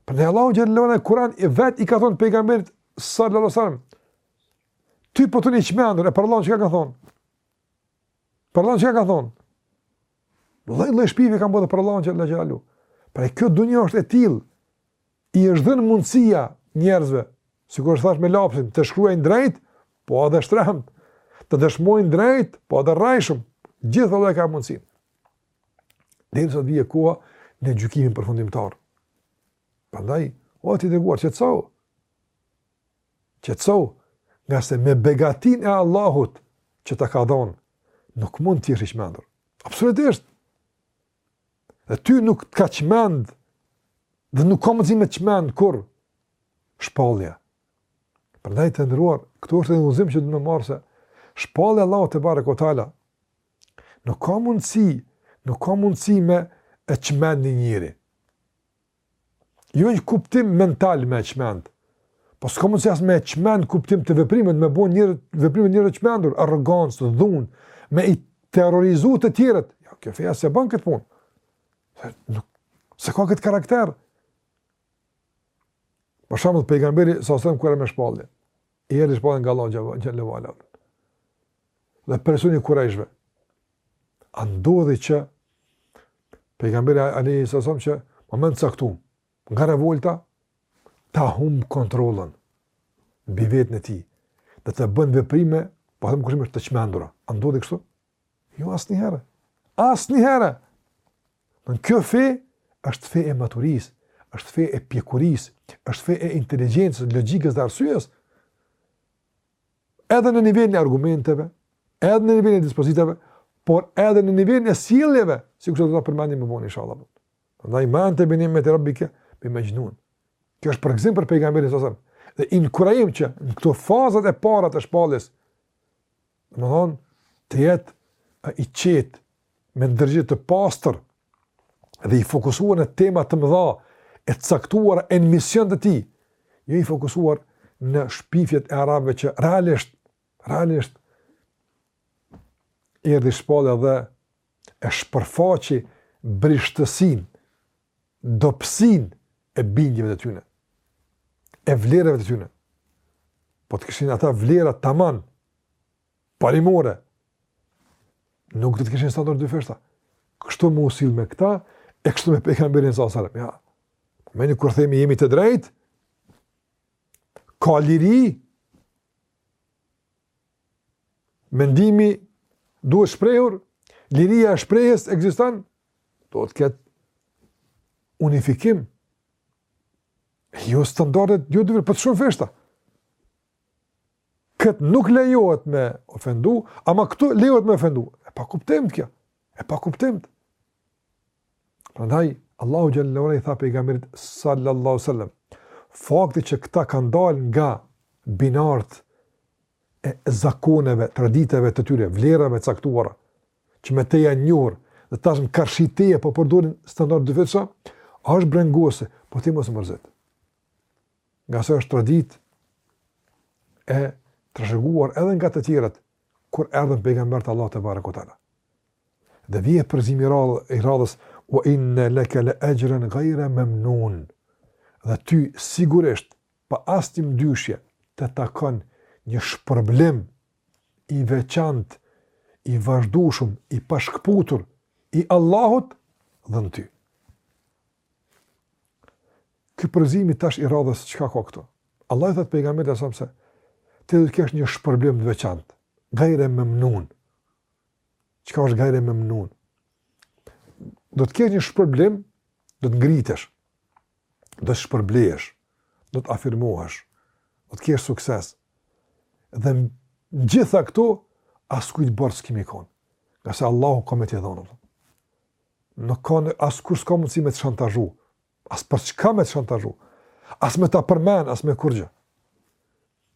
Për ne Allahu xhalla xhelalu në Kur'an e vet i kanë thonë pejgamberit sallallahu alajhi wasallam. Ty po të thonë i çmendur e për Allahun çka kanë thonë? Për Allahun çka kanë thonë? Lloj lloj shpifje kanë bërë për Allahun xhalla xhelalu. Pra kjo dunja është e tillë. I është dhënë mundësia njerëzve, sikur të thash me lapsin, të shkruajnë drejt, po edhe shtrembër, të dëshmojnë drejt, po edhe rrejshëm. Gjithë e kanë mundësinë. Derisa të vijë koha në gjykimin përfundimtar. Prandaj, o ti i dërguar, që të sau? Qetësohu, ngase me begatinë e Allahut që të ka dhënë, nuk mund të jesh i çmendur. Absolutisht. Dhe ty nuk të ka çmend dhe nuk ka mundësi me të çmend kurrë shpallja. Prandaj të nderuar, këtu është një udhëzim që duhet me marrë se shpallja e Allahut tebareke ue teala nuk ka mundësi, nuk ka mundësi me e çmend një njeri. Jo në kuptim mental me e çmend. Po s'ka mundësi as me e çmend kuptim të veprimit, me bo njeri, veprimet njeri të çmendur, arrogancë, dhunë, me i terrorizu të tjerët. Jo, kjo feja s'e ban këtë punë. Nuk, s'e ka këtë karakter. Për shembull, pejgamberi, salallahu alejhi ve selem kur me shpallje. I erdh shpallje nga Allahu, xhele ve ala. Dhe presioni kurejshve. A ndodhi që pejgamberi alejhi selam që moment caktum, nga revolta, ta humb kontrollën mbi veten e tij, dhe të bën veprime, po themi kushtimisht, të çmendura. A ndodhi kështu? Jo, asnjëherë. Asnjëherë. Në kjo fe, është fe e maturisë, është fe e pjekurisë, është fe e inteligjencës, logjikës dhe arsyes. Edhe në nivelin e argumenteve, edhe në nivelin e dispozitave, por edhe në nivelin e sjelljeve, sikurse do ta përmendim më vonë inshallah. Prandaj ma ente bi ni'meti Rabbike bi mexhnun. Kjo është përgëzim për pejgamberin salallahu alejhi ve selem. Dhe inkurajim që në këto fazat e para të shpalljes, domethënë të jetë i qetë me ndërgjegje të pastër dhe i fokusuar në tema të mëdha e të caktuara e në mision të tij, jo i fokusuar në shpifjet e arabëve që realisht, realisht, erdhi shpallja dhe e shpërfaqi brishtësinë, dobësinë e bindjeve të tyne, e vlerave të tyne. Po të kishin ata vlera taman, parimore, nuk do të kishin standard dyfishta. Kështu me u sill me këta, e kështu me pejgamberin salallahu alejhi ve selem. Ja. Me një kur themi jemi të drejtë, ka liri, mendimi duhet shprehur, liria e shprehjes ekziston, duhet të ketë unifikim, jo standardet, jo dy veç, por po të shumëfishta. Këtu nuk lejohet me ofendu, ama këtu lejohet me ofendu. E pakuptimtë kjo. E pakuptimtë. Prandaj, Allahu xhele ve ala i tha pejgamberit salallahu alejhi ve selem, fakti që këta kanë dal nga binarët e zakoneve, traditave të tyre, vlerave caktuara, që me te janë njohur, dhe tashmë karshi teje po përdorin standard dyfytyrësh, është brengosëse, po ti mos u mërzit. Ngase është traditë e trashëguar edhe nga të tjerët, kur erdhën pejgamberët e Allahut tebareke ue teala. Dhe vjen përgëzimi i radhës wa inna laka la ajran ghayra mamnun. Dhe ty sigurisht pa asnjë mëdyshje të takon një shpërblim i veçantë, i vazhdueshëm, i pashkëputur i Allahut ndaj teje. Ky përgëzimi tash i radhës çka ka këtu? Allahu i thotë pejgamberit alejhi selam se ti do të kesh një shpërblim të veçantë. Gajre memnun. Çka është gajre memnun? Do të kesh një shpërblim, do të ngritesh. Do të shpërblehesh, do të afirmohesh, do të kesh sukses. Dhe gjitha këto askujt borxh s'ke me i kon. Ngase Allahu ka me t'i dhonë. Nuk ka, askurrë s'ka mundësi me të shantazhu, as për çka me të shantazhu, as me ta përmen, as me kurgjë.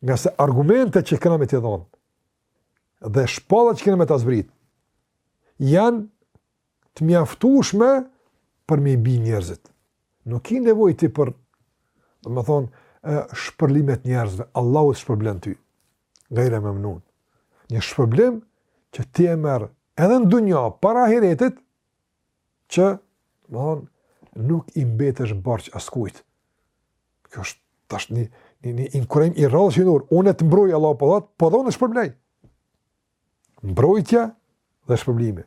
Ngase argumentet që kena me t'i dhonë, dhe shpallja që kena me ta zbrit, janë të mjaftushme për me i bind njerëzit. Nuk i nevojë ti për, domethonë, shpërblimet e njerëzve, Allahu të shpërblen ty. Gajre memnun. Një shpërblim që ti e merr edhe në dunja, para ahiretit, domethonë, nuk i mbetesh borxh askujt. Kjo është tash një, një, një inkurajim i rrallë që nërë. Unë të mbroj, Allah po thotë, po edhe unë të shpërblej. Mbrojtja dhe shpërblimi.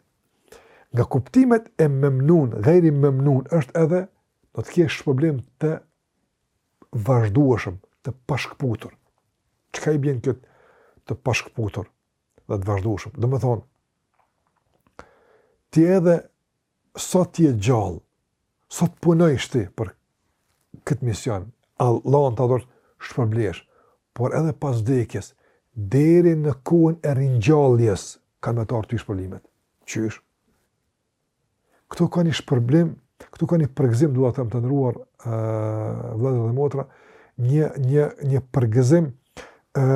Nga kuptimet e memnun, gajri memnun, është edhe do të kesh shpërblim të vazhdueshëm, të pashkëputur. Çka i bjen kjo të pashkëputur dhe të vazhdueshëm? Domethonë, ti edhe sa të je gjallë, sa të punojsh ti për këtë mision, Allah në të dorë shpërblehesh, por edhe pas vdekjes, deri në kohën e ringjalljes, kanë me të ardh ty shpërblimet. Qysh? Këtu ka një shpërblim, këtu ka një përgëzim dua të them të nderuar ë vëllezër dhe motra, një një një përgëzim ë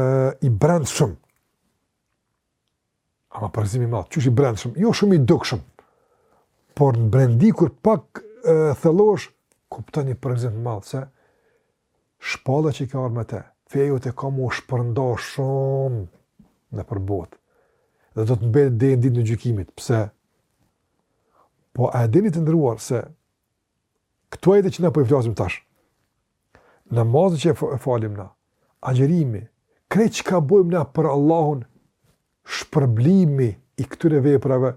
i brendshëm. Ama përgëzim i madh, qysh i brendshëm, jo shumë i dukshëm. Por në brendi kur pak thellohesh kupton një përgëzim të madh se Shpalla që ke ardhur me të, feja jote ka me u shpërnda shumë nëpër botë dhe do të mbetë deri në ditën e gjykimit. Pse? Po a e dini të nderuar se këto ajete që na po i flasim tash, namazin që e falim na, agjërimi, krejt çka bojmë na për Allahun, shpërblimi i këtyre veprave,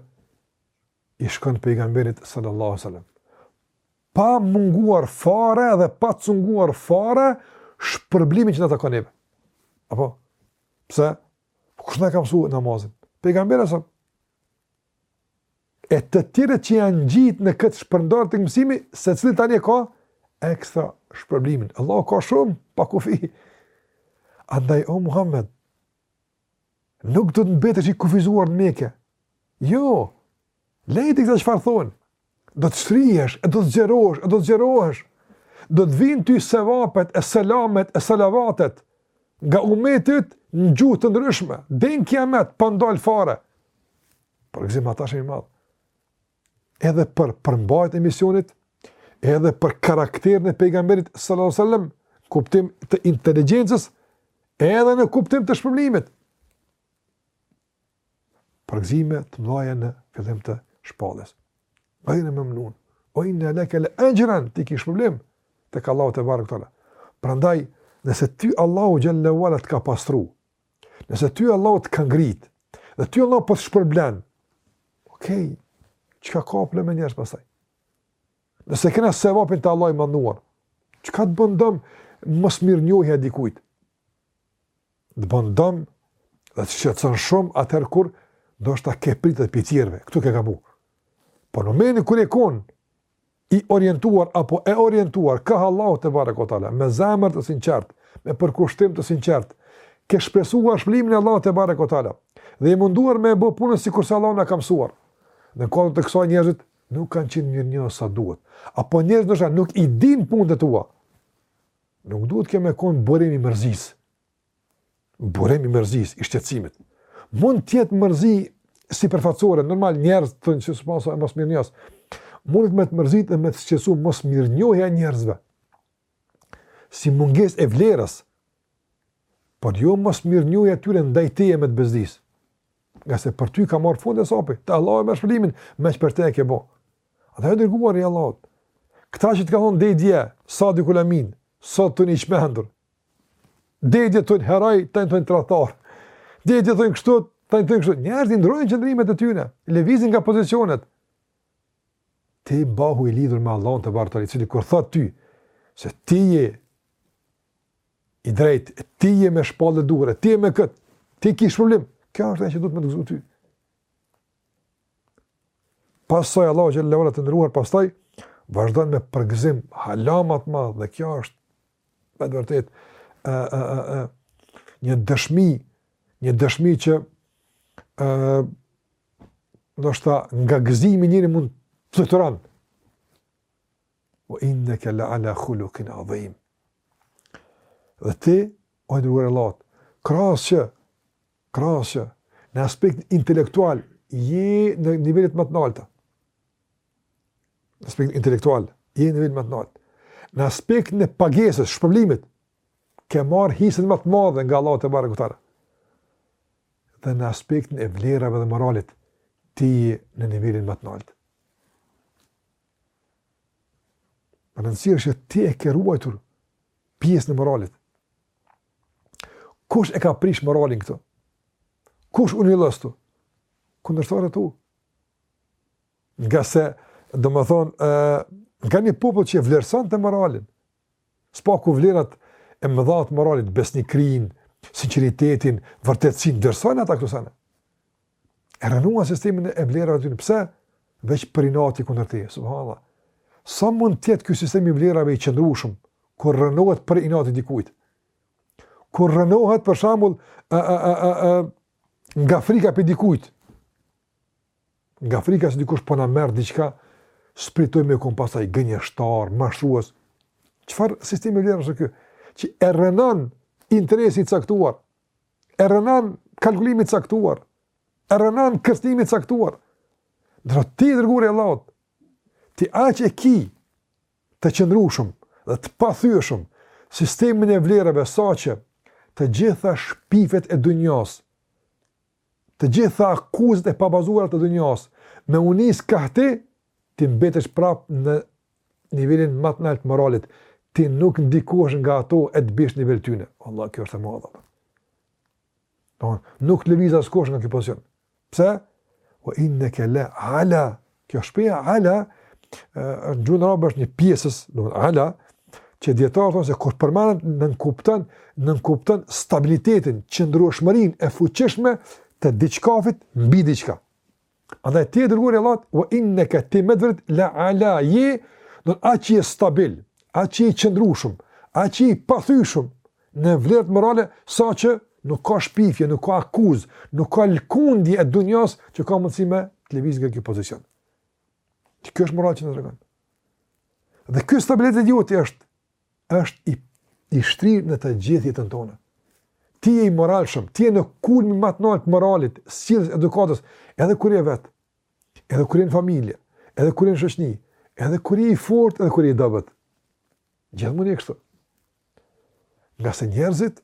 i shkon pejgamberit sallallahu alaihi wasallam. Pa munguar fare dhe pa cunguar fare shpërblimin që na takon neve. Apo pse? Po kush na ka mësuar namazin? Pejgamberi sallam e të tjerët që janë gjithë në këtë shpërndarje të këtij mësimi, secili tani e ka ekstra shpërblimin. Allah ka shumë, pa kufi. Andaj, o Muhammed, Nuk do të mbetesh i kufizuar në Mekë. Jo. Lejti këta çfarë thonë. Do të shtrihesh, e do të zgjerohesh, e do të zgjerohesh. Do të vijnë ty sevapet, e selamet, e salavatet nga umeti yt në gjuhë të ndryshme. Deri n'kiamet, pa ndalë fare. Përgëzim ata shumë i madh. edhe për përmbajtjen e misionit, edhe për karakterin e pejgamberit sallallahu alajhi wasallam, kuptim të inteligjencës, edhe në kuptim të shpërblimit. Përgëzime të mëdha në fillim të shpalljes. Gajre memnun. Ue inna laka la axhran, ti ki shpërblim tek Allahu tebareke ue teala. Prandaj, nëse ty Allahu xhelle ue ala të ka pastru, Nëse ty Allahu të ka ngrit, dhe ty Allahu po të shpërblen. Okej. Okay. Çka ka problem me njerëz pastaj? Nëse ke sevapin te Allahu i madhëruar, çka të bën dëm mosmirënjohja e dikujt? Të bën dëm dhe të shqetëson shumë atëherë kur ndoshta ke pritë prej tjerëve. Këtu ke gabu. Por në momentin kur je kon, i orientuar apo e orientuar kah Allahu tebareke ue teala me zemër të sinqertë, me përkushtim të sinqertë, ke shpresuar shpërblimin e Allahut tebareke ue teala dhe je munduar me e bë punën sikurse Allahu na ka mësuar. Në kuadër të kësaj njerëzit nuk kanë qenë mirënjohës sa duhet. Apo njerëzit ndoshta nuk i din punët e tua. Nuk duhet kjo me kon burim i mërzisë. Burim i mërzis, i shqetsimit. Mund të jetë mërzi sipërfaqësore, normal njerëz janë që s'e paskan e mosmirënjohës. Mundet me të mërzit dhe me të shqetsu mosmirënjohja e njerëzve. Si mungesë e vlerës, por jo mosmirënjohja e tyre ndaj teje me të bezdis. Ngase për ty ka marrë fund hesapi, te Allahu e ke shpërblimin, meqë për te e ke bo. Andaj o i dërguar i Allahut. Këta që të kanë thonë deri dje, sadikul emin, sot thonë i çmendur, Deri dje thonë hero, tani thonë tradhtar. Deri dje thonë kështu, tani thonë kështu. Njerëzit i ndrrojnë qëndrimet e tyne, lëvizin nga pozicionet. Ti bahu i lidhur me Allahun tebareke ue teala, i cili kur thotë ty, se ti je i drejtë, ti je me shpallje të duhur, ti je me këtë, ti ki shpërblim, kjo është ajo që duhet me të gëzu ty. Pasaj Allahu i lartmadhëruar, pasaj vazhdon me përgëzim hala ma të madh dhe kjo është Me të vërtetë, e, e, e, e, një dëshmi, një dëshmi që, e, ndoshta, nga gëzimi njeri mund të fluturon. Ue inneke le ala hulukin adhim. Dhe ti, o i dërguar i Allahut, krahas që, krahas që, në aspekt intelektual, je në nivelet ma të nalta. Në aspektin intelektual, je në nivelin ma të naltë. Në aspektin e pagesës, shpërblimit, ke marrë hisen ma të madhe nga Allahu tebareke ue teala. Dhe në aspektin e vlerave dhe moralit, ti je në nivelin ma të naltë. Me rëndësi është që ti e ke ruajtur pjesën e moralit. Kush e ka prish moralin këtu? Kush u njollos këtu? Kundërshtarët e tu. Ngase, domethënë, uh, nga një popull që e vlerësonte moralin, së paku vlerat e mëdha të moralit, besnikërinë, sinceritetin, vërtetësinë, vlerësojnë ata këto sene. E rrënuan sistemin e vlerave tyne, pse? Veç për inati kundër tij, subhanallah. Sa mund të jetë ky sistem i vlerave i qëndrueshëm, kur rrënohet për inat të dikujt? Kur rrënohet, për shambull, a, a, a, a, a, nga frika prej dikujt? Nga frika se dikush po na merr diçka, s'pritoj me kon pastaj gënjeshtar, mashtrues. Çfarë sistemi vlerave është ky? Që e rrënon interesi i caktuar. E rrënon kalkulimi i caktuar. E rrënon kërcënimi i caktuar. Dhe ti, i dërguari i Allahut. Ti aq e ki të qëndrueshëm dhe të pathyeshëm sistemin e vlerave saqë të gjitha shpifjet e dunjas të gjitha akuzat e pabazuara të dunjas, me u nis kah ti, ti mbetesh prap në nivelin ma të naltë të moralit, ti nuk ndikohesh nga ato e të biesh në nivel tyne. Allah, kjo është e madhe. Don, nuk të lëviz askush nga ky pozicion. Pse? Wa innaka la ala Kjo shprehja ala, në gjuhën arabe është një pjesëz, don ala, që dijetarët thonë se kur përmendet nënkupton, nënkupton stabilitetin, qëndrueshmërinë e fuqishme të diçkafit mbi diçka. Andaj ti i dërguar i Allahut, "Wa innaka ti me të vërtetë la ala je", don aq je stabil, aq je i qëndrueshëm, aq je i pathyeshëm, Në vlerat morale, saqë nuk ka shpifje, nuk ka akuzë, nuk ka lkundje e dunjas që ka mundësi me të lëviz nga ky pozicion. Ky është moral që na tregon. Dhe ky stabilitet i joti është, është i, i shtrirë në të gjithë jetën tënde. Ti je i moralshëm, ti je në kulmin ma të naltë të moralit, sjelljes, edukatës, edhe kur je vetë, edhe kur je në familje, edhe kur je në shoqni, edhe kur je i fortë, edhe kur je i dobët. Gjithmonë kështu. Ngase njerëzit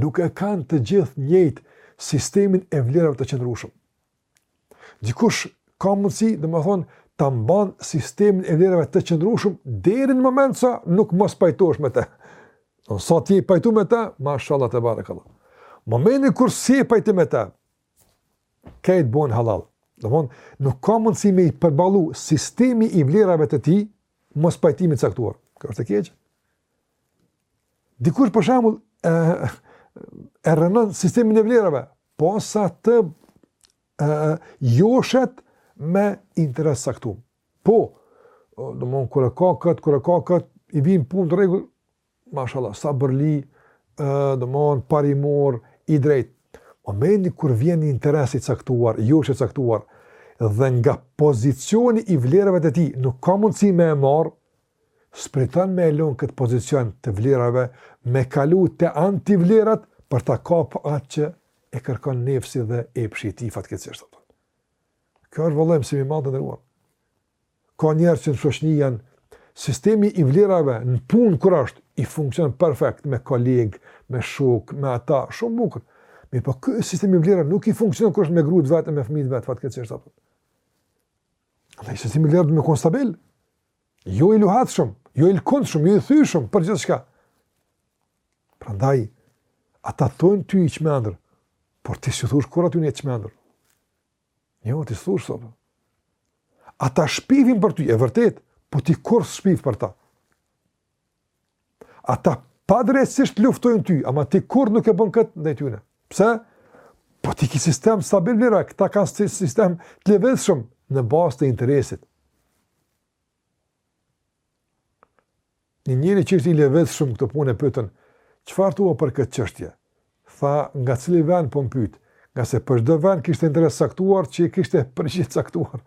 nuk e kanë të gjithë njëjtë sistemin e vlerave të qëndrueshëm. Dikush ka mundësi, domethënë, ta mban sistemin e vlerave të qëndrushum deri në moment sa nuk mos pajtosh me te. Sa ti je pajtu me te, mashallah tebarekallah. Momentin kur s'je pajtu me te, Krejt bon halal. Domethënë, nuk ka mundësi me i përballu sistemi i vlerave të tij, mospajtimit caktuar. Kjo është e keqe? Dikush për shembull, e, e rrënon sistemin e vlerave, posa të e, joshet me interes caktum. Po, domethënë, kur e ka këtë, kur e ka këtë, i vijn punët rregull, Mashallah, sabërli, domethënë parimor, i drejt. Momentin kur vjen një interes i caktuar, joshje caktuar, dhe nga pozicioni i vlerave të tij, nuk ka mundësi me e marrë, s'priton me e lonë këtë pozicion të vlerave, me kalu te antivlerat, për ta kapë atë që e kërkon nefsi dhe epshi i tij fatkeqësisht. Kjo është lëshim shumë i madh të nderuar. Ka njerëz që në shoqni janë sistemi i vlerave në punë kur është i funksionon perfekt me koleg, me shok, me ata, shumë bukur. Mirëpo ky sistem i vlerave nuk i funksionon kur është me gruan e vet me fëmijët e vet fatkeqësisht apo. Andaj sistemi i vlerave me kon stabil. Jo i luhatshëm, jo i lkundshëm, jo i thyshëm për gjithçka. Prandaj ata thonë ty i çmendur, por ti s'u thush kurrë atyne çmendur. Jo, ti s'thush sot. Ata shpifin për ty, e vërtet, po ti kurrë s'shpif për ta. Ata padrejtësisht t'luftojnë ty, ama ti kurrë nuk e bën këtë ndaj tyre. Pse? Po ti ki sistem stabil vlera, këta kanë sistem të lëvizshëm në bazë të interesit. Një njeri që ishte i lëvizshëm n'këtë punë e pytën, çfarë thua për këtë çështje? Tha, nga cili ven po më pyt, ngase për çdo ven kishte interes caktuar që i kishte përgjigjet caktuar.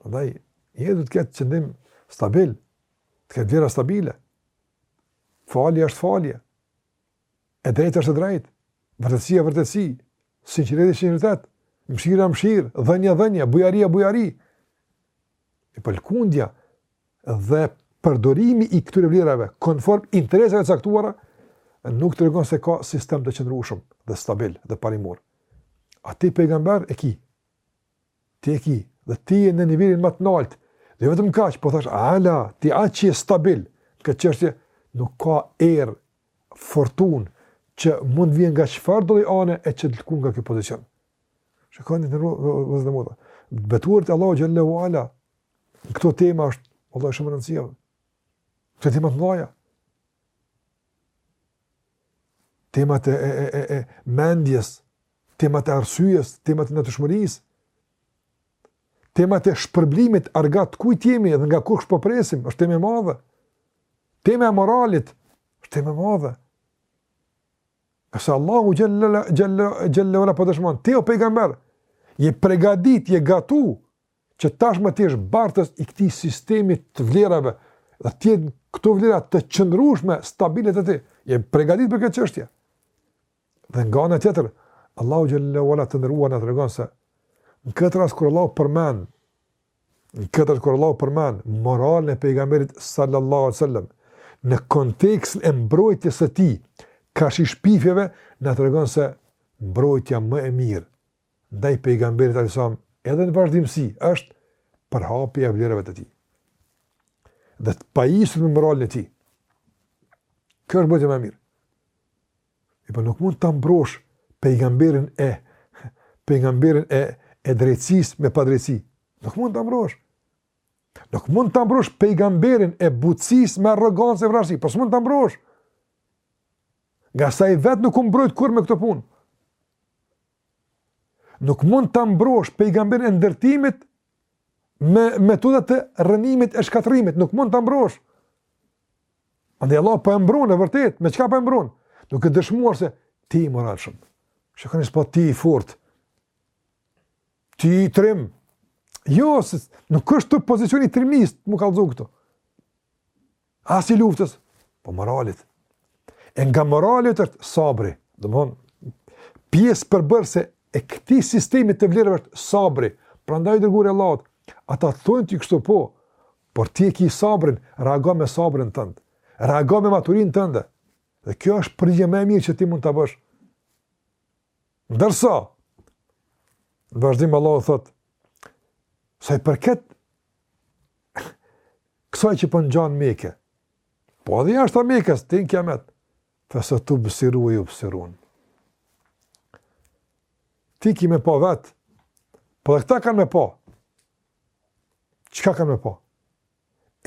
Prandaj, njeriu do të ketë qëndrim stabil, të ketë vlera stabile. Falja është falje. E drejta është e drejtë, vërtetësia vërtetësi, sinqeriteti sinqeritet, mëshira mëshirë, dhënia dhënie, bujaria bujari. E po lkundja dhe përdorimi i këtyre vlerave konform interesave të caktuara nuk tregon se ka sistem të qëndrueshëm dhe stabil dhe parimor. Ti pejgamber e ki? Ti e ki, dhe ti je në nivelin më të lartë. Dhe jo vetëm kaq, po thash, ala, ti aq je stabil në këtë çështje, nuk ka erë, fortunë që mund të vjen nga çfarë do anë e që të lëkun nga ky pozicion. Që ka një të rrëzë dhe mëta. Betuarit e Allahut xhelle ue ala në këto tema është shumë e rëndësishme, këto temat e mdhaja. Temat e, e, e, e mendjes, temat e arsyes, temat e natyrshmërisë, temat e shpërblimit, argat të kujt jemi dhe nga kush po presim, është temë e madhe. Tema e moralit është temë e madhe. Nëse Allahu xhelle ue ala po dëshmon, ti o pejgamber, je pregadit, je gatu që tashmë të jesh bartës i këtij sistemi të vlerave dhe të jenë këto vlera të qëndrueshme, stabile te ti. Je pregadit për këtë çështje. Dhe nga ana tjetër, Allahu xhelle ue ala, të nderuar, na tregon se në këtë rast kur Allahu përmend në këtë rast kur Allahu përmend moralin e pejgamberit sallallahu alaihi wasallam në kontekstin e mbrojtjes së tij karshi shpifjeve na tregon se mbrojtja më e mirë ndaj pejgamberit sallallahu alaihi wasallam edhe në vazhdimsi është përhapja e vlerave të tij dhe të pajisurit me moralin e tij. Kjo është mbrojtja më e mirë. E po nuk mund ta mbrosh pejgamberin e pejgamberin e e drejtësisë me padrejtësi. Nuk mund ta mbrosh. Nuk mund ta mbrosh pejgamberin e butësisë me arrogancë e vrazhdësi, po s'mund ta mbrosh. Ngase ai vet nuk u mbrojt kurrë me këtë punë. Nuk mund ta mbrosh pejgamberin e ndërtimit me metoda të rrënimit e shkatrrimit. Nuk mund ta mbrosh. Andaj Allahu po e mbron, e vërtet, me çka po e mbron? Duke dëshmuar se ti je i moralshëm. S'e ka nis po ti i fort. Ti i trim. Jo, se nuk është tu pozicioni i trimnisë, m'u kallzu këtu. As i luftës, po moralit. E nga morali është sabri, domethënë, pjesë përbërëse e këtij sistemi të vlerave është sabri, prandaj i dërguari i Allahut, ata të thonë ty kështu po, por ti e ki sabrin, reago me sabrin tënd, reago me maturinë tënde, dhe kjo është përgjigjja më e mirë që ti mund ta bësh. Ndërsa, në vazhdim Allahu thotë, sa i përket kësaj që po ngjan n'Mekë. Po edhe jashta Mekës, deri në kiamet. Fe se tubsiru ve jubsirun. Ti ki me pa vetë, po edhe këta kanë me pa. Çka kanë me pa?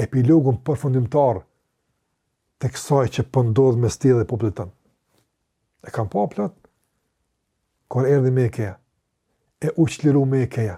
Epilogun përfundimtar të kësaj që po ndodh mes teje dhe popullit tënd. E kanë pa plot, kur erdhi Mekeja, e u çliru Mekeja,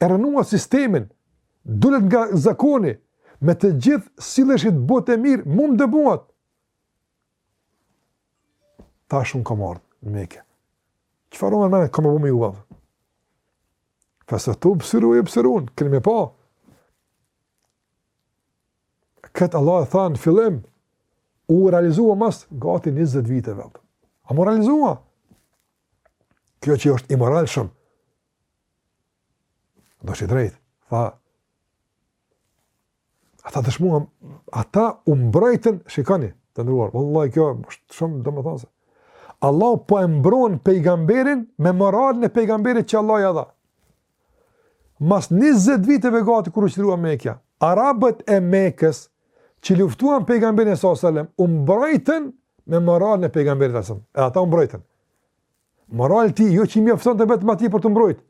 e rrënuat sistemin, dolët nga zakoni, me të gjithë silleshit butë e mirë, mu më dëbuat. Tash unë kam ardh në Meke. Çfarë mendoni, kam me bo me juve? Fe se tubsiru ve jubsirun, keni me pa. Këtë Allahu e tha në fillim, u realizua mas gati 20 viteve. Ama u realizua. Kjo që është i moralshëm, Që është i drejtë, tha, ata dëshmuan, ata u mbrojtën, shikoni, të nderuar, vallahi kjo është shumë domethënëse, Allahu po e mbron pejgamberin me moralin e pejgamberit që Allahu ia dha. Mas 20 viteve gati kërë qërua Mekja, Arabët e Mekës që luftuan pejgamberin s.a.s. u mbrojtën me moralin e pejgamberit s.a.s. E ata u mbrojtën. Morali i tij jo që i mjaftonte vetëm atij për t'u mbrojt,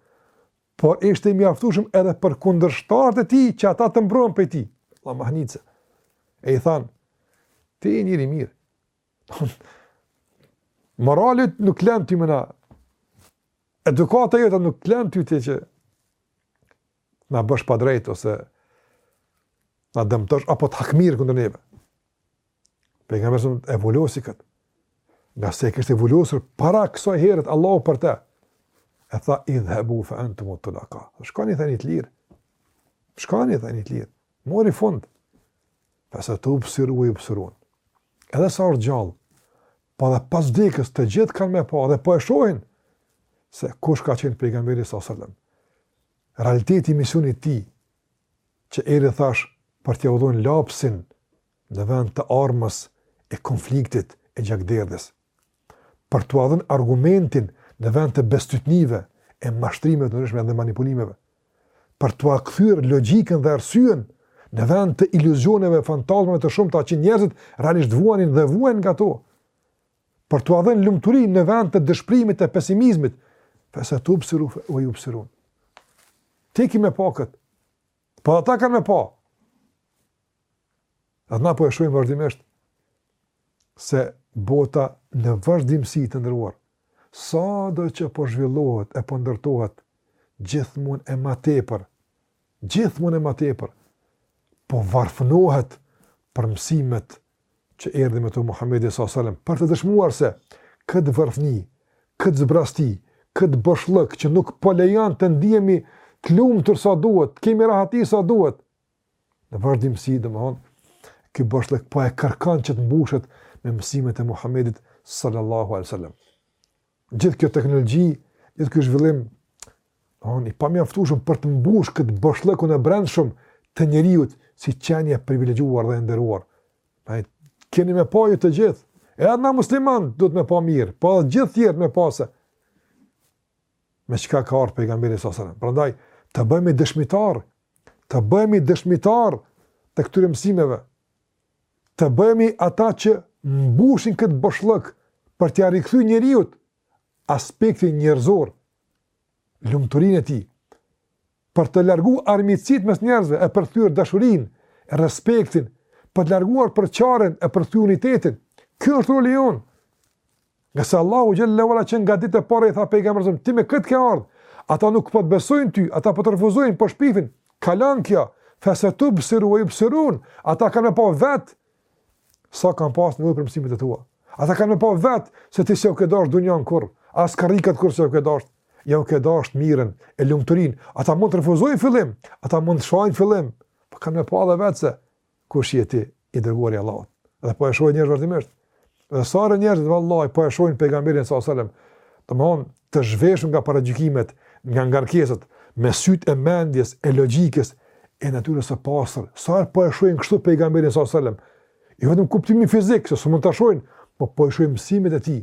por ishte i mjaftueshëm edhe për kundërshtarët e tij që ata të mbrohen prej tij. Vlla, mahnitëse. E i thanë, ti je njeri i mirë. Morali yt nuk të len ty me na. Edukata jote nuk të len ty ti që na bësh padrejt ose na dëmtosh apo të hakmirresh kundër neve. Pejgamberi s.a.s. e vulosi këtë. Ngase e kishte vulosur para kësaj herët Allahu për të. E tha idhhabu fa antum tulaqa. Shkoni, jeni të lirë. Shkoni, jeni të lirë. Mori fund. Fe se tubsiru ve jubsirun. Edhe sa është gjallë, po edhe pas vdekjes të gjithë kanë me pa dhe po e shohin se kush ka qenë pejgamberi s.a.s.. Realiteti i misionit të tij, që erdhi thash për t'ua dhënë lapsin në vend të armës e konfliktit e gjakderdhjes, për t'ua dhënë argumentin në vend të bestytnive e mashtrimeve të ndryshme dhe manipulimeve, për t'ua kthyer logjikën dhe arsyen në vend të iluzioneve, fantazmave të shumta që njerëzit realisht vuanin dhe vuajnë nga to, për t'ua dhënë lumturi në vend të dëshpërimit e pesimizmit, fe se tubsiru ve jubsirun. Ti ki me pa këtë, po ata kanë me pa. Dhe na po e shohim vazhdimisht se bota në vazhdimësi të ndërruar, sado që po zhvillohet e po ndërtohet, gjithmonë e ma tepër, gjithmonë e ma tepër, po varfnohet për mësimet që erdhi me to Muhammedi s.a.s. për të dëshmuar se këtë varfni, këtë zbrasti, këtë boshllëk që nuk po lejan të ndihemi të lumtur sa duhet, të kemi rahati sa duhet, Në vazhdimësi, domethënë, ky boshllëk po e kërkon që të mbushet me mësimet e Muhammedit sallallahu alejhi sallam. Gjithë kjo teknologi, gjithë ky zhvillim, domethënë, i pamjaftueshëm për të mbush këtë boshllëkun e brendshëm të njeriut si qenie e privilegjuar dhe e nderuar. Keni me pa ju të gjithë, edhe na musliman duhet me pa mirë, po edhe gjithë tjertë me pa se. me çka ka ardhur pejgamberi sa selam. Prandaj të bëhemi dëshmitar, të bëhemi dëshmitar të këtyre mësimeve. Të bëhemi ata që mbushin këtë boshllëk për t'ia rikthyer njeriut aspektin njerëzor, lumturinë e tij, për të larguar armiqësitë mes njerëzve, e për kthyer dashurinë e respektin, për të larguar përçarjen, e për kthyer unitetin. Kjo është roli jonë. Ngase Allahu xhelle ve ala që nga ditët e para i tha pejgamberit a.s., ti me këtë ke ardhë, ata nuk po të besojnë ty, ata po të refuzojnë, po shpifin, kalan kja, fesetubsiru ve jubsirun, ata kanë me pa vetë, Sa kanë pas nevojë për mësimet e tua? Ata kanë me pa vetë se ti s'ua ke dashtë dunjanë kurrë, as karrikat kurrë s'ua ke dashtë. Jau ke dashtë të mirën e lumturinë. Ata mund të refuzojnë n'fillim, ata mund të shajnë n'fillim, po kanë me pa edhe vetë se kush je ti i dërguari i Allahut. Dhe po e shohin njerëzt vazhdimisht. Dhe sa herë njerëzit vallahi po e shohin pejgamberin sa selam, domthon të zhveshur nga paragjykimet, nga ngarkesat, me sytë e mendjes, e logjikës, e natyrës së pastër. Sa herë po e shohin kështu pejgamberin sa selam. Jo vetëm n'kuptimin fizik, se s'mund ta shohin, po po i shohin mësimet e tij.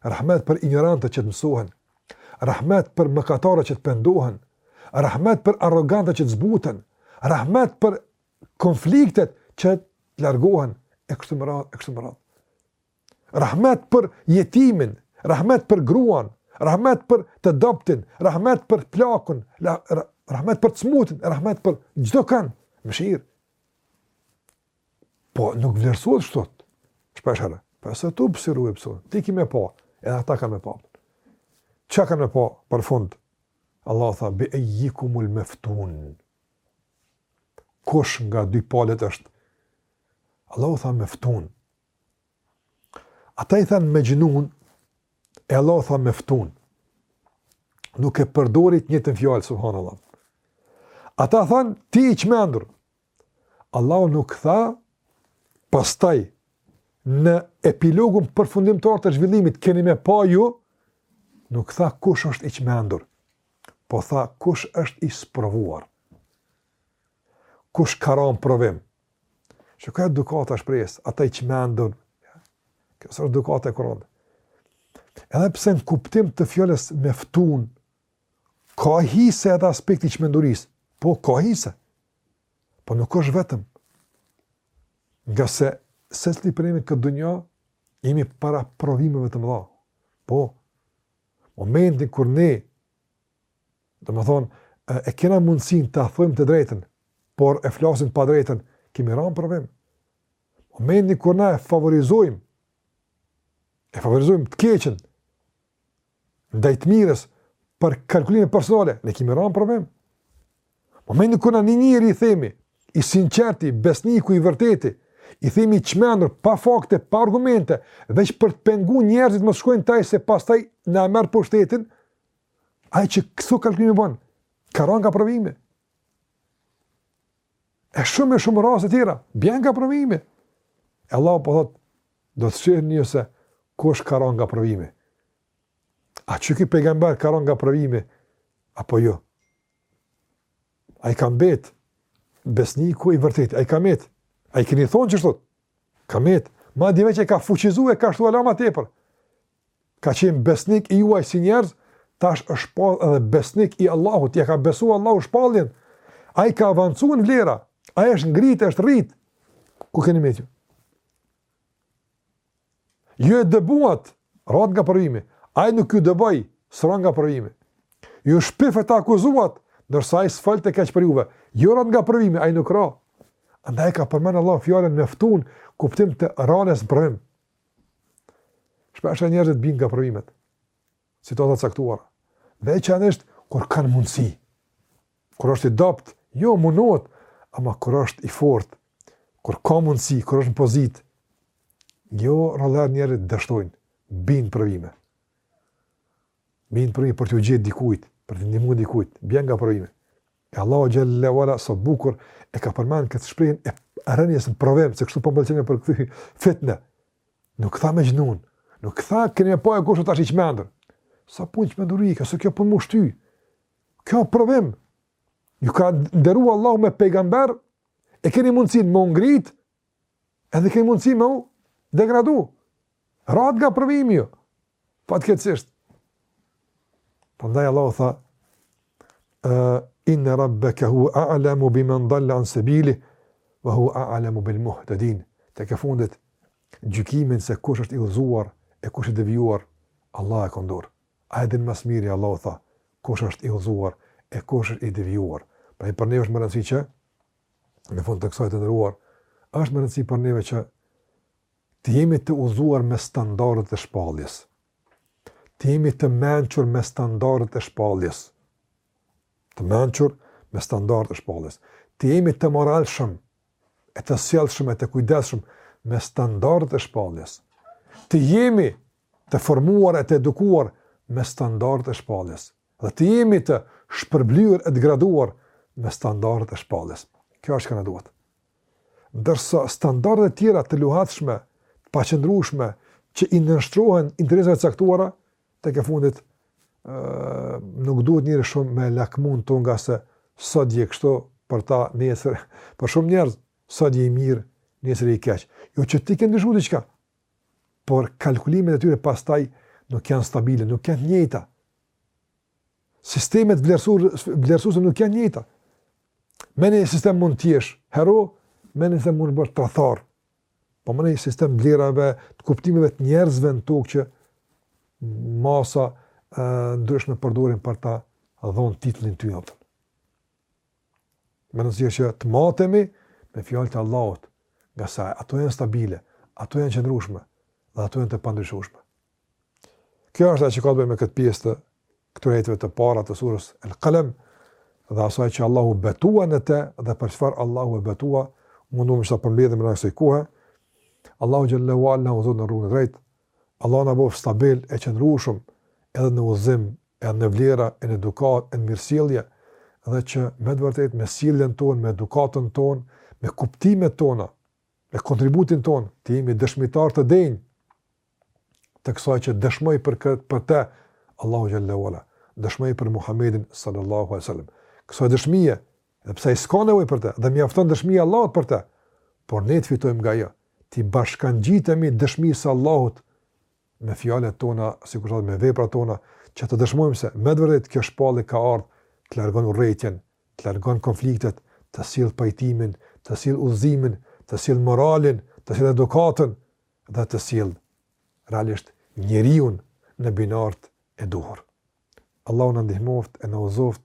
Rahmet për injorantët që të mësohen. Rahmet për mëkatarët që të pendohen. Rahmet për arrogantët që të zbuten. Rahmet për konfliktet që të largohen e kështu me radhë e kështu me radhë. Rahmet për jetimin, rahmet për gruan, rahmet për të dobtin, rahmet për plakun, rahmet për t'smutin, rahmet për çdo kënd, mëshirë. Po, nuk vlerësohet kështu. Shpeshherë. Fesetubsiru ve jubsi. Ti ki me pa, edhe ata kanë me pa. Çka kanë me pa për fund? Allah tha bi ejjikumul meftun. Kush nga dy palët është? Allahu tha meftun. Ata i thanë mexhnun, e Allah tha meftun. Nuk e përdori t'njëjtën fjalë, subhanallah. Ata thanë, ti i çmendur, Allahu nuk tha pastaj në epilogun përfundimtar të zhvillimit keni me pa ju nuk tha kush është i çmendur po tha kush është i sprovuar kush ka rënë provim çka edukata shpresë a tha i çmendur kjo është edukata e Kur'anit edhe pse në kuptim të fjalës meftun Ka hise edhe aspekt i çmendurisë, po ka hise, po nuk është vetëm, ngase secili prej neve n'këtë dunja, jemi para provimeve të mëdha, po, momentin kur ne, domethënë, e kena mundësin ta thojmë të drejtën, por e flasim padrejtën, kemi ranë provim, momentin kur ne e favorizojmë, e favorizojmë të keqen, ndaj të mirës për kalkulime personale, ne kemi rënë provim. Momentin kur na një njeri i themi, i sinqerti, besniku i vërteti, i themi i çmendur pa fakte, pa argumente, veç për të penguar njerëzit mos shkojnë te ai se pastaj na merr pushtetin, ai që këso kalkulime bën, ka rënë nga provimi. E shumë e shumë raste tjera, bjen nga provimi. E Allah po thot, Do të shihni ju se kush ka ra nga provimi. A ky pejgamber ka ra nga provimi, apo jo? Ai ka mbetë besniku i vërteti, ai ka mbetë, a i keni thonë ashtu ka mbetë, madje veç e ka fuqizu e ka shtu Allahu ma tepër, Ka qenë besnik i juaj si njerëz, tash është shpall edhe besnik i Allahut, ia ka besu Allahu shpalljen, ai ka avancu në vlera, ai është ngrit, është rrit, ku keni mbet ju? Ju e dëbuat, ratë nga provimi, ai nuk ju dëboi, s'ra nga provimi. Ju shpifët, akuzuat, ndërsa ai s'folte keq për juve, ju ratë nga provimi, ai nuk ra. Andaj ka përmend Allah fjalën meftun, kuptim të ranies provim, Shpeshherë njerëzit bijnë nga provimet, situata t'caktuara, dhe veçanërisht, kur kanë mundësi, kur është i dobët, jo mundohet, ama kur është i fort, kur ka mundësi, kur është në pozitë, jo rrallëherë njerëzit dështojnë, bijnë provime. Bijnë provime për t'iu gjet dikujt, për t'i ndihmu dikujt, bjen nga provime. E Allahu xhelle ve ala sa bukur e ka përmend këtë shprehje e rënies në provim se kështu po m'pëlqen me përkthy fitnë. Nuk tha mexhnun. Nuk tha keni me pa kush tash i çmendur. S'a punë çmendurie kjo po më shumë. Kjo provim. Ju ka nderu Allahu me pejgamber e keni mundësin me u ngrit Edhe ke mundësi me u degradu. Ratë nga provimi ju. Fatkeqësisht. Prandaj Allahu tha, uh, inne rabbeke huve a'lemu bi men dal-le an sebilihi, ve huve a'lemu bil muhtedin. Tek e fundit, gjykimin se kush është i udhëzuar e kush është i devijuar, Allahu e ka n'dorë. Ai e din më së miri, Allahu tha, kush është i udhëzuar e kush është i devijuar. Pra për ne është me rëndësi që, në fund të kësaj të nderuar, është me rëndësi për neve që të jemi të udhëzuar me standardet e shpalljes, të jemi të mençur me standardet e shpalljes, të mençur me standardet e shpalljes, të jemi të moralshëm, e të sjellshëm, e të kujdesshëm, me standardet e shpalljes, të jemi të formuar e të edukuar me standardet e shpalljes dhe të jemi të shpërblyer e të graduar me standardet e shpalljes. Kjo është që na duhet. Ndërsa standardet e tjera të luhatshme, të paqëndrueshme që i nënshtrohen interesave të caktuara, tek e fundit ë nuk duhet njeri shumë me lakmu në to ngase sot je kështu për ta nesër, për shumë njerëz sot je i mirë, nesër je i keq. Jo që ti ke ndryshuar diçka, por kalkulimet e tyre pastaj nuk janë stabile, nuk janë njëjta. Sistemet vlerësuese nuk janë njëjta. Me një sistem mund të jesh hero, me një sistem mund të bëhesh tradhtar. Po me ndonjë sistem vlerave, të kuptimeve të njerëzve në tokë që masa të ndryshme përdorin për ta dhon titullin ty atë. Me nxjerr që të matemi me fjalët e Allahut, ngase ato janë stabile, ato janë qëndrueshme dhe ato janë të pandryshueshme. Kjo është ajo që ka të bëjë me këtë pjesë të këtyre ajeteve të para të surës Al-Qalam dhe asaj që Allahu u betua në të dhe për çfarë Allahu u betua, u munduam ta përmbledhim në mes kësaj kohe. Allahu xhelle ue ala na udhëzoftë në rrugën e drejtë, Allahu na bëftë stabil e të qëndrueshëm edhe në udhëzim edhe në vlera e në edukatë e në mirësjellje dhe që me të vërtetë me sjelljen tonë, me edukatën tonë, me kuptimet tona, me kontributin tonë të jemi dëshmitarë të denjë të kësaj që dëshmoi për këtë për të Allahu xhelle ue ala, dëshmoi për Muhamedin sallallahu alaihi wasallam. Kësaj dëshmie Dhe pse ai s'ka nevojë për të, i mjafton dëshmia e Allahut për të, por ne të fitojmë nga ajo, t'i bashkangjitemi dëshmisë së Allahut me fjalët tona, sikur ashtu edhe me veprat tona, që të dëshmojmë se me vërtet kjo shpallje ka ardhur të largon urrejtjen, të largon konfliktet, të sjell pajtimin, të sjell udhëzimin, të sjell moralin, të sjell edukatën dhe të sjell realisht njeriun në binarët e duhur. Allahu na ndihmoftë e na udhëzoftë